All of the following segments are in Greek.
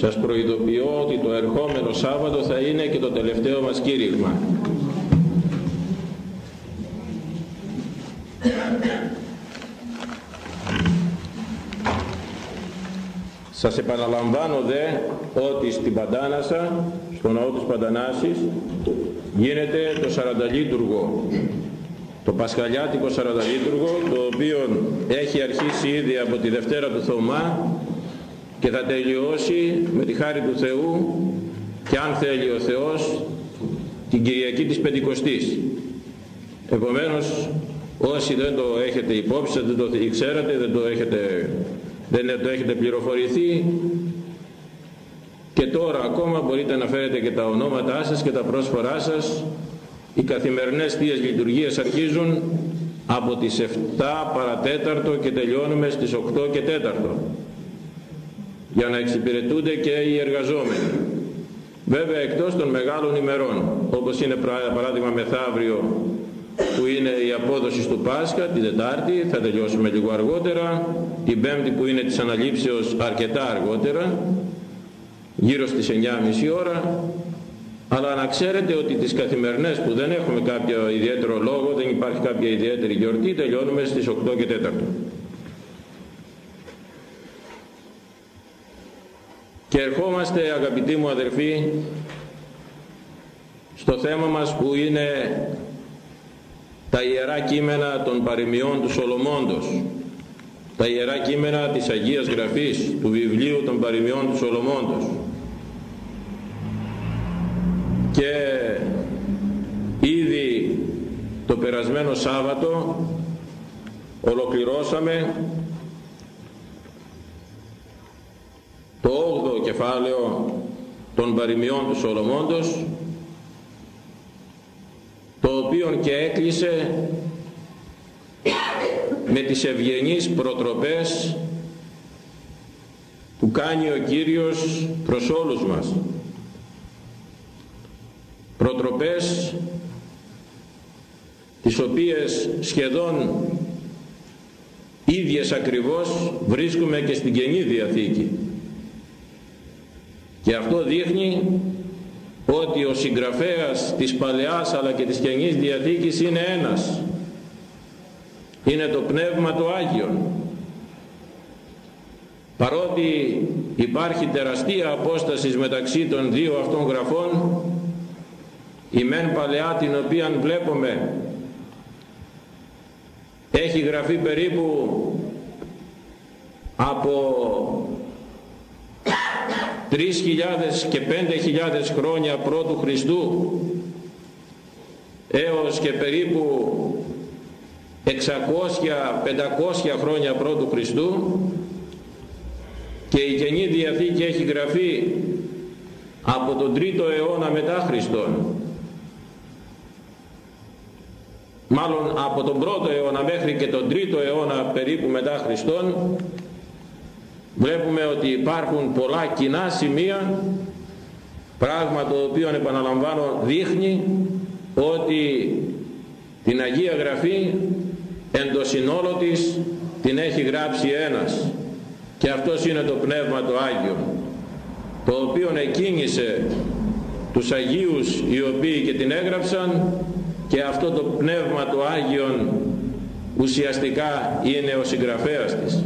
σας προειδοποιώ ότι το ερχόμενο Σάββατο θα είναι και το τελευταίο μας κήρυγμα. Σας επαναλαμβάνω δε ότι στην Παντάνασα, στο ναό της Παντανάσης, γίνεται το Σαρανταλίτουργο, το Πασχαλιάτικο Σαρανταλίτουργο, το οποίο έχει αρχίσει ήδη από τη Δευτέρα του Θωμά και θα τελειώσει με τη χάρη του Θεού και αν θέλει ο Θεός την Κυριακή της Πεντηκοστής. Επομένως όσοι δεν το έχετε υπόψη, δεν το ξέρατε, δεν το έχετε, δεν το έχετε πληροφορηθεί και τώρα ακόμα μπορείτε να φέρετε και τα ονόματά σας και τα πρόσφορά σας. Οι καθημερινές Θείες Λειτουργίες αρχίζουν από τις 7 παρατέταρτο και τελειώνουμε στις 8 και 4 για να εξυπηρετούνται και οι εργαζόμενοι. Βέβαια εκτός των μεγάλων ημερών, όπως είναι παράδειγμα μεθαύριο που είναι η απόδοση του Πάσχα, την Τετάρτη, θα τελειώσουμε λίγο αργότερα, την Πέμπτη που είναι της αναλήψεως αρκετά αργότερα, γύρω στις 9.30 ώρα, αλλά να ξέρετε ότι τις καθημερινές που δεν έχουμε κάποιο ιδιαίτερο λόγο, δεν υπάρχει κάποια ιδιαίτερη γιορτή, τελειώνουμε στις 8 και 4. Και ερχόμαστε αγαπητοί μου αδερφοί στο θέμα μας που είναι τα ιερά κείμενα των παροιμιών του Σολομώντος. Τα ιερά κείμενα της Αγίας Γραφής του βιβλίου των παροιμιών του Σολομώντος. Και ήδη το περασμένο Σάββατο ολοκληρώσαμε το 8ο κεφάλαιο των παροιμιών του Σολομώντος το οποίο και έκλεισε με τις ευγενείς προτροπές που κάνει ο Κύριος προς όλους μας. Προτροπές τις οποίες σχεδόν ίδιες ακριβώς βρίσκουμε και στην Καινή Διαθήκη και αυτό δείχνει ότι ο συγγραφέας της Παλαιάς αλλά και της Καινής Διαθήκης είναι ένας. Είναι το Πνεύμα το Άγιον. Παρότι υπάρχει τεραστία απόστασης μεταξύ των δύο αυτών γραφών η μεν παλαιά την οποία βλέπουμε έχει γραφεί περίπου από 3.000 και 5.000 χρόνια πρώτου Χριστού έως και περίπου 600-500 χρόνια πρώτου Χριστού και η Καινή Διαθήκη έχει γραφεί από τον 3ο αιώνα μετά Χριστόν. Μάλλον από τον 1ο αιώνα μέχρι και τον 3ο αιώνα περίπου μετά Χριστόν βλέπουμε ότι υπάρχουν πολλά κοινά σημεία πράγμα το οποίο επαναλαμβάνω δείχνει ότι την Αγία Γραφή εν το συνόλο της την έχει γράψει ένας. Και αυτός είναι το Πνεύμα το Άγιο το οποίο εκκίνησε τους Αγίους οι οποίοι και την έγραψαν και αυτό το Πνεύμα το Άγιον ουσιαστικά είναι ο συγγραφέας της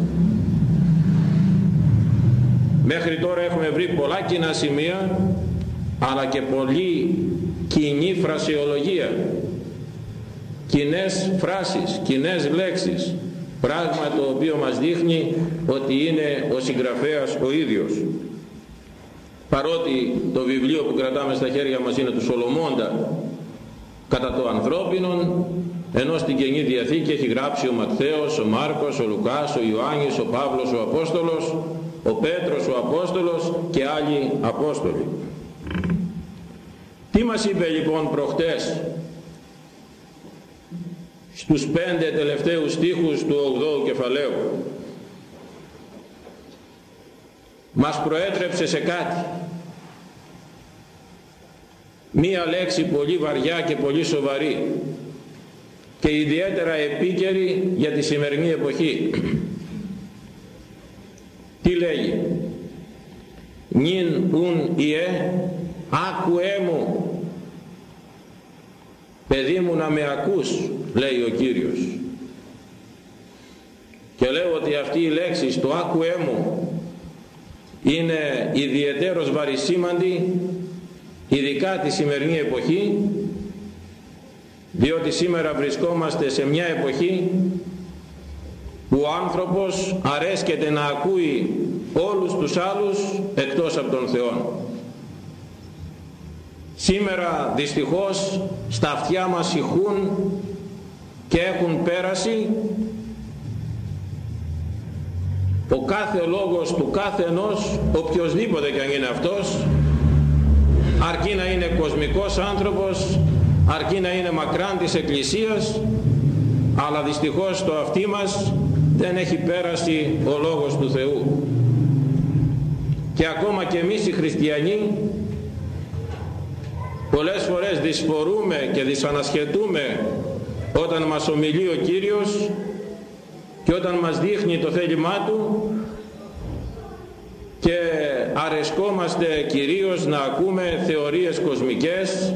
μέχρι τώρα έχουμε βρει πολλά κοινά σημεία αλλά και πολύ κοινή φρασιολογία. Κοινές φράσεις, κοινές λέξεις. Πράγμα το οποίο μας δείχνει ότι είναι ο συγγραφέας ο ίδιος. Παρότι το βιβλίο που κρατάμε στα χέρια μας είναι του Σολομώντα κατά το ανθρώπινον ενώ στην Καινή Διαθήκη έχει γράψει ο Ματθαίος, ο Μάρκος, ο Λουκάς, ο Ιωάννης, ο Παύλος, ο Απόστολος ο Πέτρος, ο Απόστολος και άλλοι Απόστολοι. Τι μας είπε λοιπόν προχτές στους πέντε τελευταίους στίχους του 8ου κεφαλαίου; Μας προέτρεψε σε κάτι. Μία λέξη πολύ βαριά και πολύ σοβαρή και ιδιαίτερα επίκαιρη για τη σημερινή εποχή τι λέγει; Νυν ουν ιε άκουέ μου παιδί μου να με ακούς λέει ο Κύριος. Και λέω ότι αυτή η λέξη το άκουέ μου είναι ιδιαιτέρως βαρισίμαντη ειδικά τη σημερινή εποχή διότι σήμερα βρισκόμαστε σε μια εποχή που ο άνθρωπος αρέσκεται να ακούει όλους τους άλλους εκτός από τον Θεό. Σήμερα δυστυχώς στα αυτιά μας ηχούν και έχουν πέρασει ο κάθε λόγος του κάθε ενός, οποιοδήποτε και αν είναι αυτός, αρκεί να είναι κοσμικός άνθρωπος, αρκεί να είναι μακράν της Εκκλησίας, αλλά δυστυχώς στο αυτί μας δεν έχει πέρασει ο Λόγος του Θεού. Και ακόμα και εμείς οι χριστιανοί πολλές φορές δυσφορούμε και δυσανασχετούμε όταν μας ομιλεί ο Κύριος και όταν μας δείχνει το θέλημά Του και αρεσκόμαστε κυρίως να ακούμε θεωρίες κοσμικές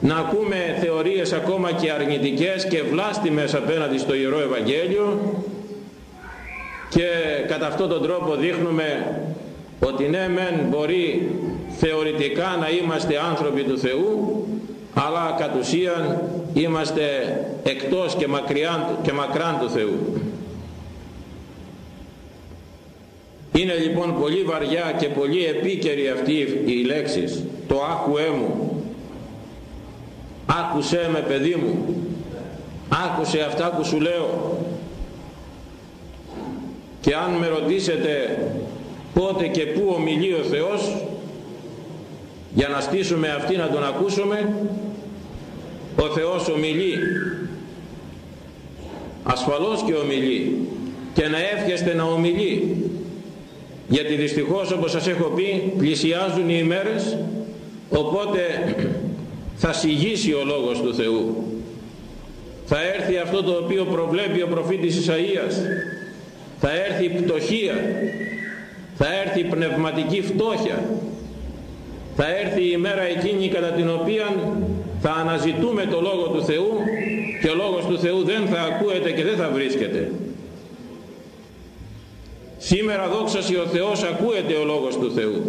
να ακούμε θεωρίες ακόμα και αρνητικές και βλάστημες απέναντι στο Ιερό Ευαγγέλιο και κατά αυτόν τον τρόπο δείχνουμε ότι ναι μεν μπορεί θεωρητικά να είμαστε άνθρωποι του Θεού αλλά κατ' ουσίαν είμαστε εκτός και, μακριά, και μακράν του Θεού. Είναι λοιπόν πολύ βαριά και πολύ επίκαιρη αυτή η λέξη, το άκουέ μου. Άκουσέ με παιδί μου, άκουσε αυτά που σου λέω. Και αν με ρωτήσετε πότε και πού ομιλεί ο Θεός, για να στήσουμε αυτή να τον ακούσουμε, ο Θεός ομιλεί. Ασφαλώς και ομιλεί. Και να εύχεστε να ομιλεί γιατί δυστυχώς όπως σας έχω πει πλησιάζουν οι ημέρες οπότε θα σιγήσει ο Λόγος του Θεού. Θα έρθει αυτό το οποίο προβλέπει ο προφήτης Ισαΐας. Θα έρθει η πτωχία. Θα έρθει η πνευματική φτώχεια. Θα έρθει η μέρα εκείνη κατά την οποία θα αναζητούμε το Λόγο του Θεού και ο Λόγος του Θεού δεν θα ακούεται και δεν θα βρίσκεται. Σήμερα δόξα ο Θεός ακούεται ο Λόγος του Θεού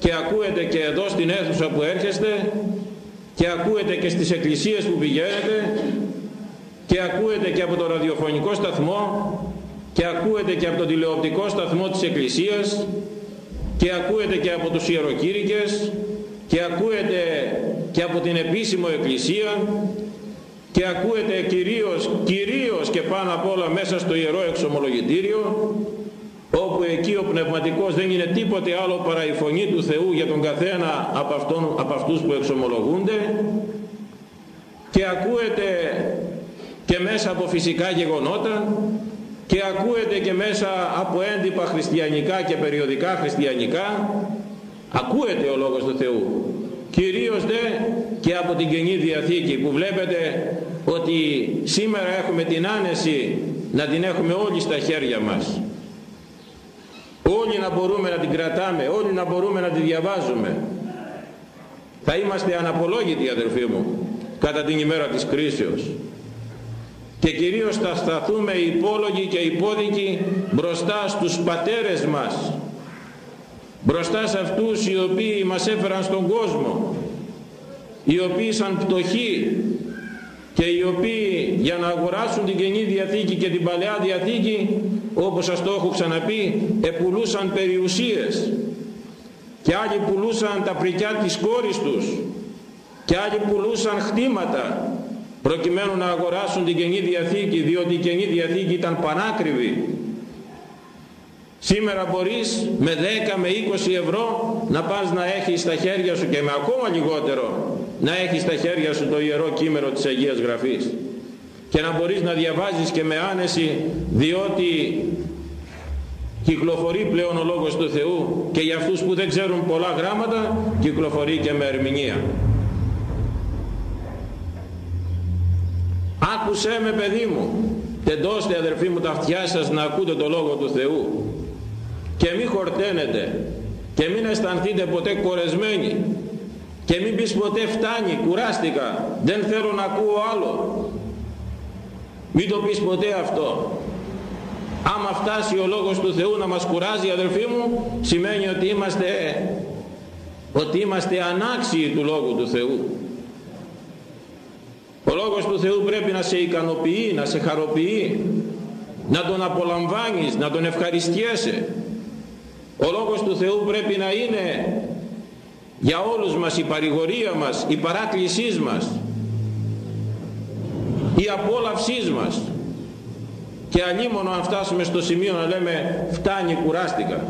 και ακούεται και εδώ στην αίθουσα που έρχεστε και ακούεται και στις εκκλησίες που πηγαίνετε και ακούεται και από το ραδιοφωνικό σταθμό και ακούεται και από τον τηλεοπτικό σταθμό της Εκκλησίας και ακούεται και από τους ιεροκήρυκες και ακούεται και από την επίσημο Εκκλησία και ακούεται κυρίως, κυρίως και πάνω απ' όλα μέσα στο Ιερό Εξομολογητήριο όπου εκεί ο πνευματικός δεν είναι τίποτε άλλο παρά η φωνή του Θεού για τον καθένα από, αυτόν, από αυτούς που εξομολογούνται και ακούεται και μέσα από φυσικά γεγονότα και ακούεται και μέσα από έντυπα χριστιανικά και περιοδικά χριστιανικά ακούεται ο Λόγος του Θεού. Κυρίως δε και από την Καινή Διαθήκη που βλέπετε ότι σήμερα έχουμε την άνεση να την έχουμε όλοι στα χέρια μας όλοι να μπορούμε να την κρατάμε όλοι να μπορούμε να τη διαβάζουμε. Θα είμαστε αναπολόγητοι αδελφοί μου κατά την ημέρα της κρίσεως. Και κυρίως θα σταθούμε υπόλογοι και υπόδικοι μπροστά στους πατέρες μας μπροστά σε αυτούς οι οποίοι μας έφεραν στον κόσμο οι οποίοι σαν πτωχοί και οι οποίοι για να αγοράσουν την Καινή Διαθήκη και την Παλαιά Διαθήκη όπως σας το έχω ξαναπεί επουλούσαν περιουσίες και άλλοι πουλούσαν τα πρικιά της κόρης τους και άλλοι πουλούσαν χτήματα προκειμένου να αγοράσουν την Καινή Διαθήκη διότι η Καινή Διαθήκη ήταν πανάκριβη. Σήμερα μπορείς με 10 με 20 ευρώ να πας να έχεις στα χέρια σου και με ακόμα λιγότερο να έχεις στα χέρια σου το ιερό κείμενο της Αγίας Γραφής και να μπορείς να διαβάζεις και με άνεση διότι κυκλοφορεί πλέον ο Λόγος του Θεού και για αυτούς που δεν ξέρουν πολλά γράμματα κυκλοφορεί και με ερμηνεία. Άκουσέ με παιδί μου, τεντώστε αδερφοί μου τα αυτιά σας να ακούτε το Λόγο του Θεού και μην χορταίνετε και μην αισθανθείτε ποτέ κορεσμένοι και μην πεις ποτέ φτάνει, κουράστηκα, δεν θέλω να ακούω άλλο. Μην το πεις ποτέ αυτό. Άμα φτάσει ο Λόγος του Θεού να μας κουράζει αδελφοί μου, σημαίνει ότι είμαστε, ότι είμαστε ανάξιοι του Λόγου του Θεού. Ο Λόγος του Θεού πρέπει να σε ικανοποιεί, να σε χαροποιεί, να τον απολαμβάνεις, να τον ευχαριστιέσαι. Ο Λόγος του Θεού πρέπει να είναι για όλους μας η παρηγορία μας, η παράκλησή μας, η απόλαυσή μας. Και αλλήμωνο αν φτάσουμε στο σημείο να λέμε φτάνει κουράστηκα.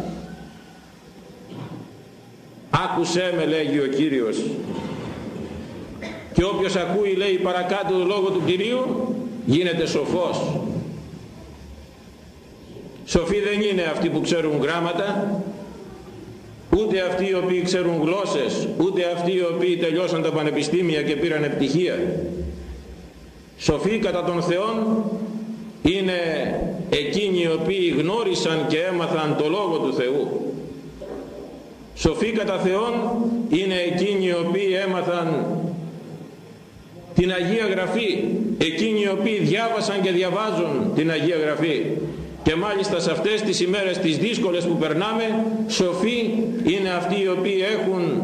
Άκουσέ με λέγει ο Κύριος και όποιος ακούει λέει παρακάτω το λόγο του Κυρίου γίνεται σοφός σοφοί δεν είναι αυτοί που ξέρουν γράμματα ούτε αυτοί οι οποίοι ξέρουν γλώσσες ούτε αυτοί οι οποίοι τελειώσαν τα πανεπιστήμια και πήραν πτυχία σοφοί κατά τον Θεόν είναι εκείνοι οι οποίοι γνώρισαν και έμαθαν το Λόγο του Θεού. Σοφοί κατά Θεόν είναι εκείνοι οι οποίοι έμαθαν την Αγία Γραφή εκείνοι οι οποίοι διάβασαν και διαβάζουν την Αγία Γραφή. Και μάλιστα σε αυτές τις ημέρες τις δύσκολες που περνάμε σοφοί είναι αυτοί οι οποίοι έχουν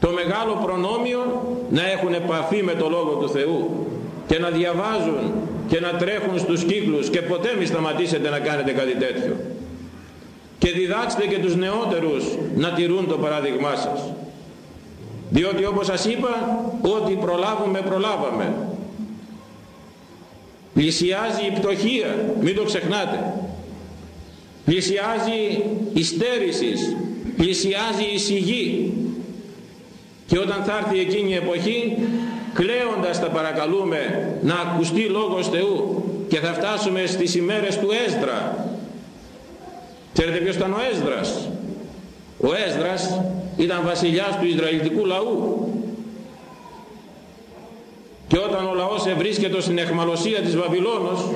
το μεγάλο προνόμιο να έχουν επαφή με το Λόγο του Θεού και να διαβάζουν και να τρέχουν στους κύκλους και ποτέ μη σταματήσετε να κάνετε κάτι τέτοιο. Και διδάξτε και τους νεότερους να τηρούν το παράδειγμά σας. Διότι όπως σας είπα ό,τι προλάβουμε προλάβαμε. Πλησιάζει η πτωχία μην το ξεχνάτε. Πλησιάζει η στέρησης πλησιάζει η σιγή. Και όταν θα έρθει εκείνη η εποχή κλαίοντας θα παρακαλούμε να ακουστεί λόγος Θεού και θα φτάσουμε στις ημέρες του Έσδρα ξέρετε ποιος ήταν ο Έσδρας ο Έσδρας ήταν βασιλιάς του Ισραηλιτικού λαού. Και όταν ο λαός ευρίσκεται στην εχμαλωσία της Βαβυλώνος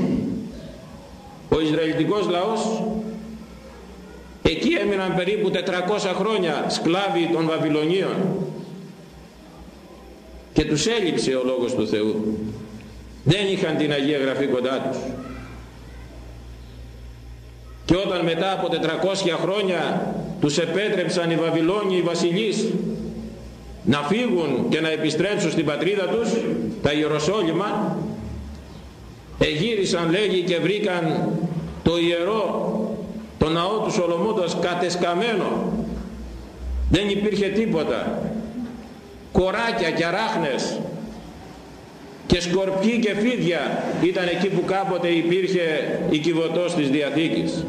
ο Ισραηλιτικός λαός εκεί έμειναν περίπου 400 χρόνια σκλάβοι των Βαβυλωνίων και τους έλειψε ο Λόγος του Θεού. Δεν είχαν την Αγία Γραφή κοντά τους. Και όταν μετά από 400 χρόνια τους επέτρεψαν οι Βαβυλώνιοι οι βασιλείς να φύγουν και να επιστρέψουν στην πατρίδα τους τα Ιεροσόλυμα εγύρισαν λέγει και βρήκαν το ιερό το ναό του Σολομόντος κατεσκαμένο δεν υπήρχε τίποτα κοράκια και αράχνες και σκορπιοί και φίδια ήταν εκεί που κάποτε υπήρχε η κυβωτός της Διαθήκης.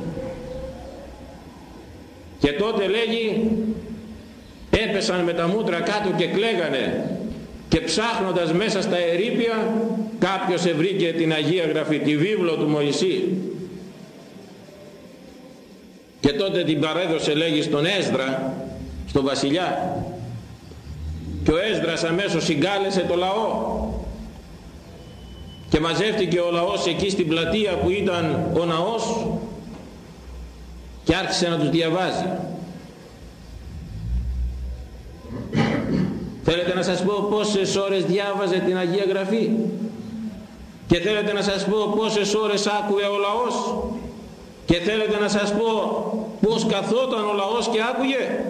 Και τότε λέγει έπεσαν με τα μούτρα κάτω και κλαίγανε και ψάχνοντας μέσα στα ερήπια κάποιος ευρήκε την Αγία Γραφή, τη βίβλο του Μωυσή. Και τότε την παρέδωσε λέγει στον Έσδρα στον βασιλιά και ο Έσδρας αμέσως συγκάλεσε το λαό. Και μαζεύτηκε ο λαός εκεί στην πλατεία που ήταν ο ναός και άρχισε να τους διαβάζει. Θέλετε να σας πω πόσες ώρες διάβαζε την Αγία Γραφή; Και θέλετε να σας πω πόσες ώρες άκουε ο λαός; Και θέλετε να σας πω πως καθόταν ο λαός και άκουγε;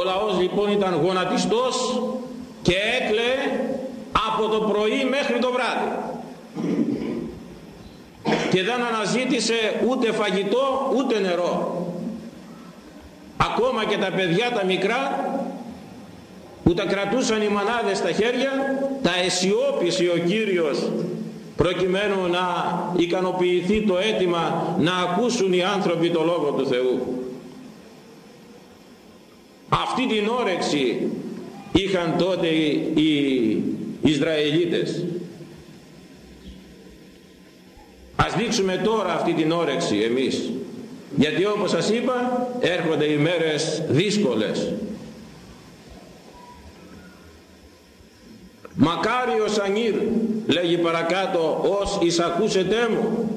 Ο λαός λοιπόν ήταν γονατιστός και έκλαιε από το πρωί μέχρι το βράδυ. Και δεν αναζήτησε ούτε φαγητό ούτε νερό. Ακόμα και τα παιδιά τα μικρά που τα κρατούσαν οι μανάδες στα χέρια τα αισιόπισε ο Κύριος προκειμένου να ικανοποιηθεί το αίτημα να ακούσουν οι άνθρωποι το Λόγο του Θεού αυτή την όρεξη είχαν τότε οι Ισραηλίτες. Ας δείξουμε τώρα αυτή την όρεξη εμείς. Γιατί όπως σας είπα έρχονται οι μέρες δύσκολες. Μακάριος ανήρ λέγει παρακάτω ως εισακούσετε μου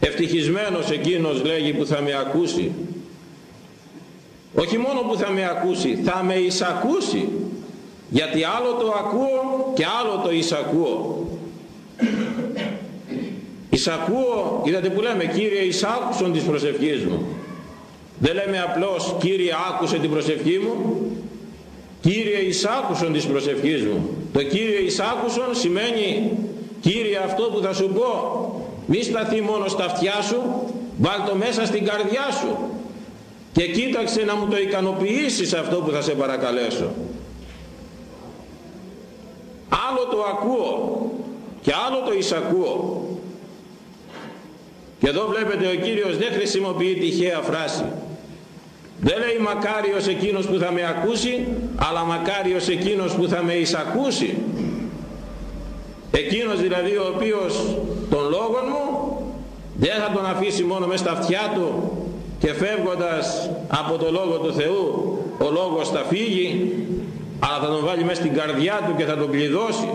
ευτυχισμένος εκείνος λέγει που θα με ακούσει όχι μόνο που θα με ακούσει θα με εισακούσει. Γιατί άλλο το ακούω και άλλο το εισακούω. Εισακούω είδατε που λέμε Κύριε εισάκουσον της προσευχής μου δεν λέμε απλώς Κύριε άκουσε την προσευχή μου Κύριε εισάκουσον της προσευχής μου το Κύριε εισάκουσον σημαίνει Κύριε αυτό που θα σου πω μη σταθεί μόνο στα αυτιά σου βάλ το μέσα στην καρδιά σου και κοίταξε να μου το ικανοποιήσεις αυτό που θα σε παρακαλέσω. Άλλο το ακούω και άλλο το εισακούω. Και εδώ βλέπετε ο Κύριος δεν χρησιμοποιεί τυχαία φράση. Δεν λέει μακάριος εκείνος που θα με ακούσει αλλά μακάριος εκείνος που θα με εισακούσει εκείνος δηλαδή ο οποίος τον λόγο μου δεν θα τον αφήσει μόνο μέσα στα αυτιά του και φεύγοντας από το Λόγο του Θεού ο Λόγος θα φύγει αλλά θα τον βάλει μέσα στην καρδιά του και θα τον κλειδώσει.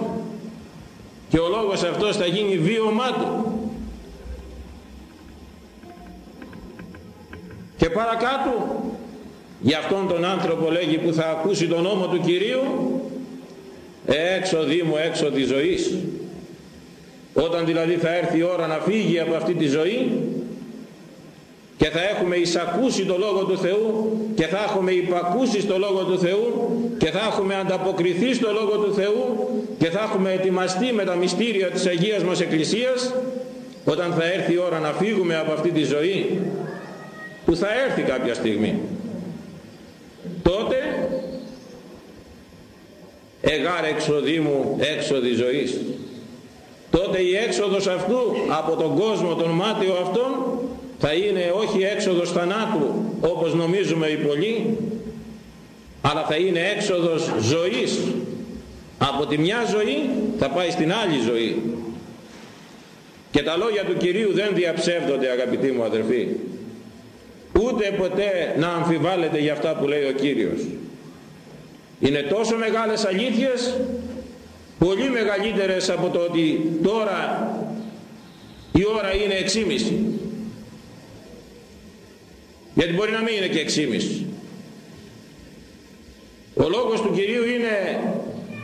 Και ο Λόγος αυτός θα γίνει βίωμά του. Και παρακάτω για αυτόν τον άνθρωπο λέγει που θα ακούσει τον νόμο του Κυρίου έξω μου έξω τη ζωής όταν δηλαδή θα έρθει η ώρα να φύγει από αυτή τη ζωή και θα έχουμε εισακούσει το Λόγο του Θεού και θα έχουμε υπακούσει στο Λόγο του Θεού και θα έχουμε ανταποκριθεί στο Λόγο του Θεού και θα έχουμε ετοιμαστεί με τα μυστήρια της Αγίας μας Εκκλησίας όταν θα έρθει η ώρα να φύγουμε από αυτή τη ζωή που θα έρθει κάποια στιγμή. Τότε εγάρ εξοδήμου έξοδη ζωής. Τότε η έξοδος αυτού από τον κόσμο τον μάτιο αυτόν θα είναι όχι έξοδος θανάτου όπως νομίζουμε οι πολλοί αλλά θα είναι έξοδος ζωής. Από τη μια ζωή θα πάει στην άλλη ζωή. Και τα λόγια του Κυρίου δεν διαψεύδονται αγαπητοί μου αδερφοί. Ούτε ποτέ να αμφιβάλλετε για αυτά που λέει ο Κύριος. Είναι τόσο μεγάλες αλήθειες πολύ μεγαλύτερες από το ότι τώρα η ώρα είναι εξήμιση γιατί μπορεί να μην είναι και εξήμιση ο λόγος του Κυρίου είναι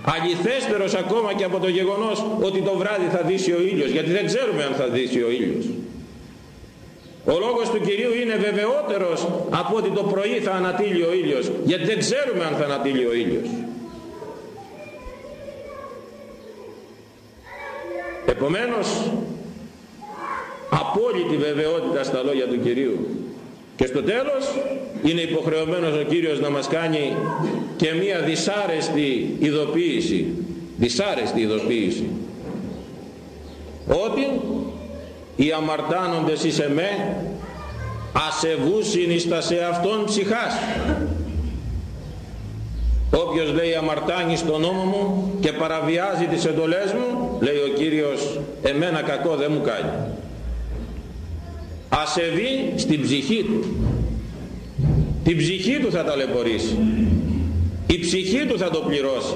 αληθέστερος ακόμα και από το γεγονός ότι το βράδυ θα δύσει ο ήλιος γιατί δεν ξέρουμε αν θα δύσει ο ήλιος. Ο λόγος του Κυρίου είναι βεβαιότερος από ότι το πρωί θα ανατείλει ο ήλιος γιατί δεν ξέρουμε αν θα ανατείλει ο ήλιος. Επομένως απόλυτη βεβαιότητα στα λόγια του Κυρίου και στο τέλος είναι υποχρεωμένος ο Κύριος να μας κάνει και μία δυσάρεστη ειδοποίηση. Δυσάρεστη ειδοποίηση. Ότι οι αμαρτάνοντες εις εμέ ασεβούσιν εις τα σε αυτόν ψυχάς. Όποιος λέει αμαρτάνει στον νόμο μου και παραβιάζει τις εντολές μου λέει ο Κύριος εμένα κακό δεν μου κάνει ασεβεί στην ψυχή του. Την ψυχή του θα ταλαιπωρήσει. Η ψυχή του θα το πληρώσει.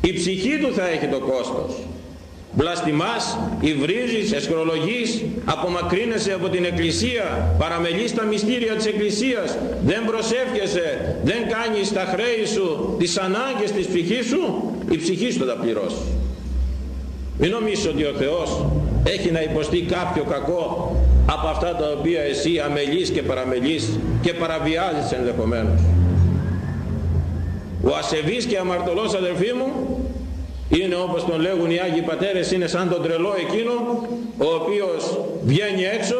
Η ψυχή του θα έχει το κόστος. Βλαστημάς, υβρίζεις, εσκρολογείς, απομακρύνεσαι από την Εκκλησία, παραμελείς τα μυστήρια της Εκκλησίας, δεν προσεύχεσαι, δεν κάνεις τα χρέη σου, τις ανάγκες της ψυχής σου, η ψυχή σου θα τα πληρώσει. Μην νομίζεις ότι ο Θεός έχει να υποστεί κάποιο κακό από αυτά τα οποία εσύ αμελείς και παραμελείς και παραβιάζεις ενδεχομένως. Ο ασεβής και αμαρτωλός αδερφοί μου είναι όπως τον λέγουν οι Άγιοι Πατέρες είναι σαν τον τρελό εκείνο ο οποίος βγαίνει έξω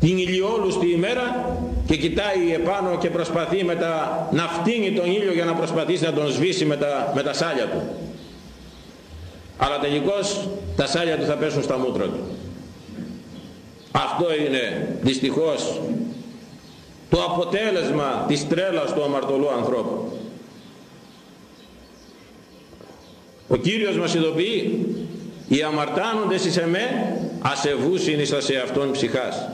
την ηλιόλουστη ημέρα και κοιτάει επάνω και προσπαθεί με τα, να φτύνει τον ήλιο για να προσπαθήσει να τον σβήσει με τα, με τα σάλια του αλλά τελικώς τα σάλια του θα πέσουν στα μούτρα του αυτό είναι δυστυχώς το αποτέλεσμα της τρέλας του αμαρτωλού ανθρώπου. Ο Κύριος μας ειδοποιεί οι αμαρτάνοντες εις εμέ ασεβούσιν εις σε αυτόν ψυχάς.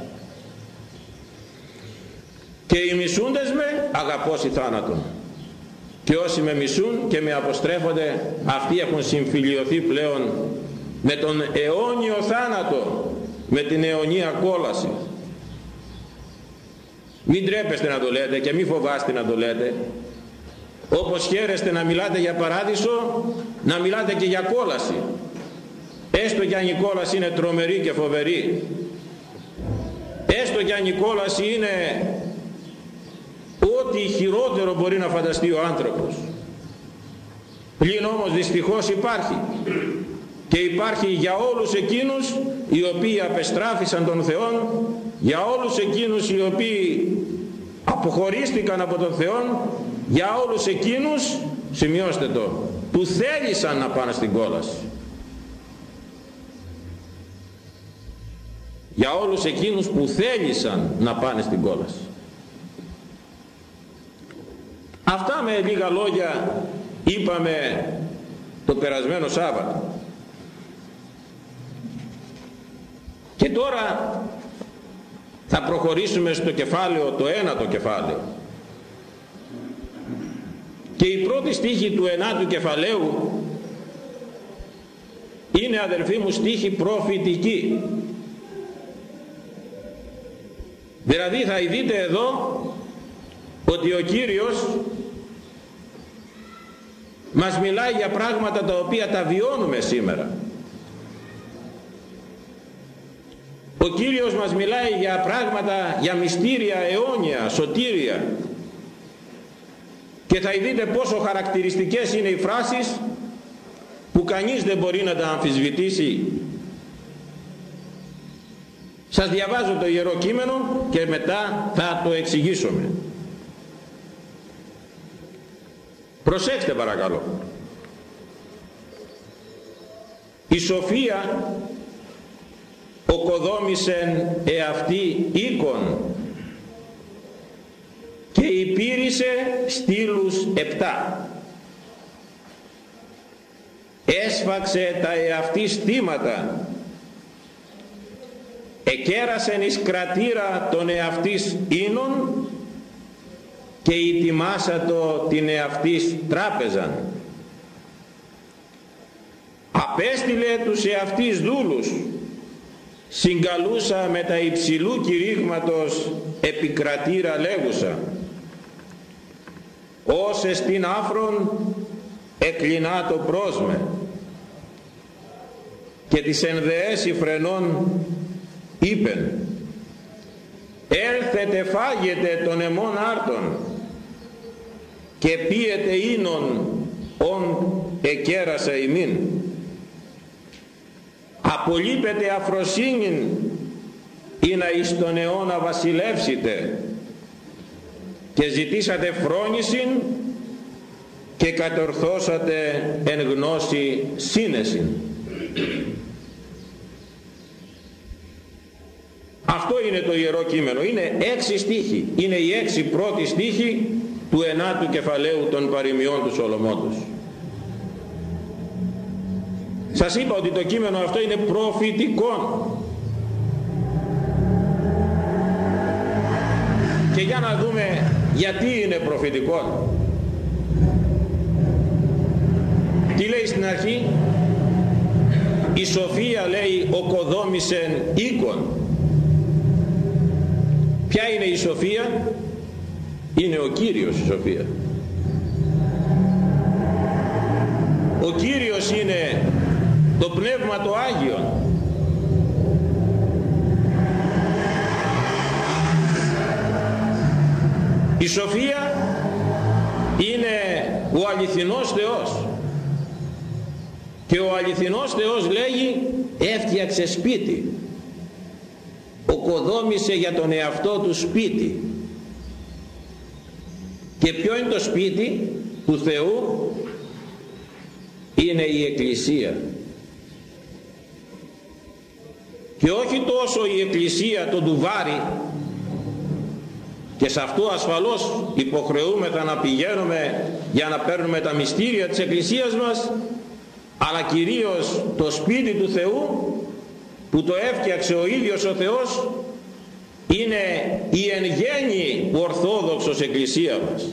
Και οι μισούντες με αγαπώσει θάνατον. Και όσοι με μισούν και με αποστρέφονται αυτοί έχουν συμφιλιωθεί πλέον με τον αιώνιο θάνατο με την αιωνία κόλαση. Μην τρέπεστε να το λέτε και μην φοβάστε να το λέτε. Όπως χαίρεστε να μιλάτε για παράδεισο να μιλάτε και για κόλαση. Έστω και αν η κόλαση είναι τρομερή και φοβερή. Έστω και αν η κόλαση είναι ό,τι χειρότερο μπορεί να φανταστεί ο άνθρωπος. Πλην όμως δυστυχώς υπάρχει. Και υπάρχει για όλους εκείνους οι οποίοι απεστράφησαν τον Θεό για όλους εκείνους οι οποίοι αποχωρίστηκαν από τον Θεό για όλους εκείνους σημειώστε το που θέλησαν να πάνε στην κόλαση. Για όλους εκείνους που θέλησαν να πάνε στην κόλαση. Αυτά με λίγα λόγια είπαμε το περασμένο Σάββατο και τώρα θα προχωρήσουμε στο κεφάλαιο το ένατο κεφάλαιο. Και η πρώτη στίχη του ενάτου κεφαλαίου είναι αδερφοί μου στίχη προφητική. Δηλαδή θα δείτε εδώ ότι ο Κύριος μας μιλάει για πράγματα τα οποία τα βιώνουμε σήμερα ο Κύριος μας μιλάει για πράγματα για μυστήρια αιώνια, σωτήρια. Και θα δείτε πόσο χαρακτηριστικές είναι οι φράσεις που κανείς δεν μπορεί να τα αμφισβητήσει. Σας διαβάζω το Ιερό Κείμενο και μετά θα το εξηγήσουμε. Προσέξτε παρακαλώ. Η σοφία οκοδόμησεν εαυτή οίκον και υπήρησε στήλους επτά. Έσφαξε τα εαυτή στήματα. Εκέρασεν εις κρατήρα τον εαυτής ίνων και ητιμάσατο την εαυτής τράπεζαν. Απέστειλε τους εαυτής δούλους συγκαλούσα με τα υψηλού κηρύγματος επικρατήρα λέγουσα. Όσε στην άφρον εκλεινά το πρόσμε και τις ενδεές φρενών είπεν έλθετε φάγετε τον εμών άρτων και πίετε ίνον ον εκέρασα ημίν απολείπετε αφροσύνην ή να εις τον αιώνα βασιλεύσετε και ζητήσατε φρόνησιν και κατορθώσατε εν γνώση σύνεσιν. Αυτό είναι το Ιερό Κείμενο. Είναι έξι στίχοι. Είναι οι έξι πρώτοι στίχοι του ενάτου κεφαλαίου των παροιμιών του Σολομόντος. Σας είπα ότι το κείμενο αυτό είναι προφητικό. Και για να δούμε γιατί είναι προφητικό. Τι λέει στην αρχή; Η Σοφία λέει οκοδόμησεν οίκον. Ποια είναι η Σοφία; Είναι ο Κύριος η Σοφία. Ο Κύριος είναι το Πνεύμα το Άγιον η Σοφία είναι ο αληθινός Θεός. Και ο αληθινός Θεός λέγει έφτιαξε σπίτι. Οκοδόμησε για τον εαυτό του σπίτι. Και ποιο είναι το σπίτι του Θεού; Είναι η Εκκλησία και όχι τόσο η Εκκλησία το ντουβάρι και σε αυτό ασφαλώς υποχρεούμεθα να πηγαίνουμε για να παίρνουμε τα μυστήρια της Εκκλησίας μας αλλά κυρίως το σπίτι του Θεού που το έφτιαξε ο ίδιος ο Θεός είναι η εν γέννη ορθόδοξος Εκκλησία μας.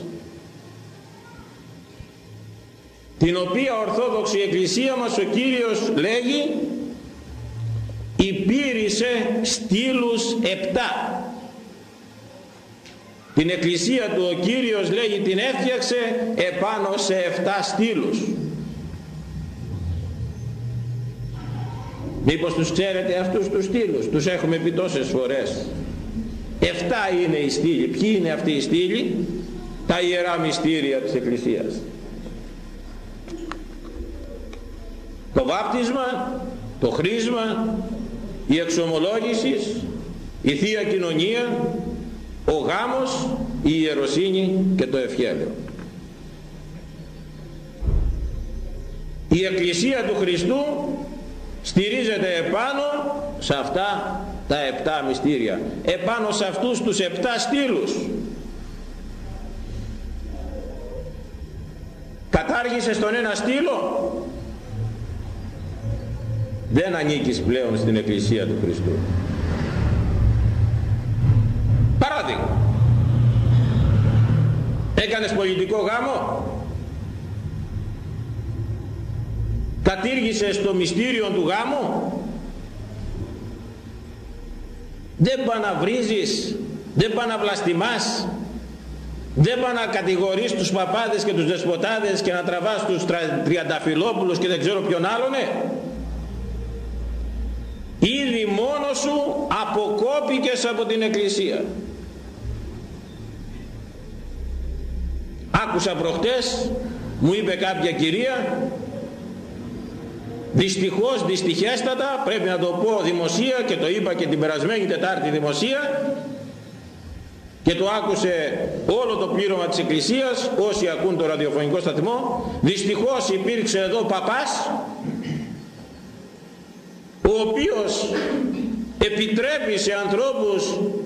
Την οποία ορθόδοξη Εκκλησία μας ο Κύριος λέγει υπήρησε στήλους επτά την εκκλησία του ο Κύριος λέγει την έφτιαξε επάνω σε 7 στήλους. Μήπως τους ξέρετε αυτούς τους στήλους, τους έχουμε πει τόσες φορές. Εφτά είναι οι στήλοι. Ποιοι είναι αυτοί οι στήλοι; Τα ιερά μυστήρια της Εκκλησίας. Το βάπτισμα, το χρήσμα, η εξομολόγησης, η Θεία Κοινωνία, ο γάμος, η ιεροσύνη και το ευχέλαιο. Η Εκκλησία του Χριστού στηρίζεται επάνω σε αυτά τα επτά μυστήρια, επάνω σε αυτούς τους επτά στήλους. Κατάργησε τον ένα στήλο, δεν ανήκεις πλέον στην Εκκλησία του Χριστού. Παράδειγμα. Έκανες πολιτικό γάμο. Κατήργησες το μυστήριο του γάμου. Δεν πά να βρίζεις, δεν πά να βλαστημάς, δεν πά να κατηγορείς τους παπάδες και τους δεσποτάδες και να τραβάς τους τριανταφυλόπουλους και δεν ξέρω ποιον άλλον. Ήδη μόνος σου αποκόπηκες από την Εκκλησία. Άκουσα προχτές, μου είπε κάποια κυρία, δυστυχώς, δυστυχέστατα, πρέπει να το πω δημοσία και το είπα και την περασμένη Τετάρτη δημοσία και το άκουσε όλο το πλήρωμα της Εκκλησίας, όσοι ακούν το ραδιοφωνικό σταθμό, δυστυχώς υπήρξε εδώ παπάς, ο οποίος επιτρέπει σε ανθρώπους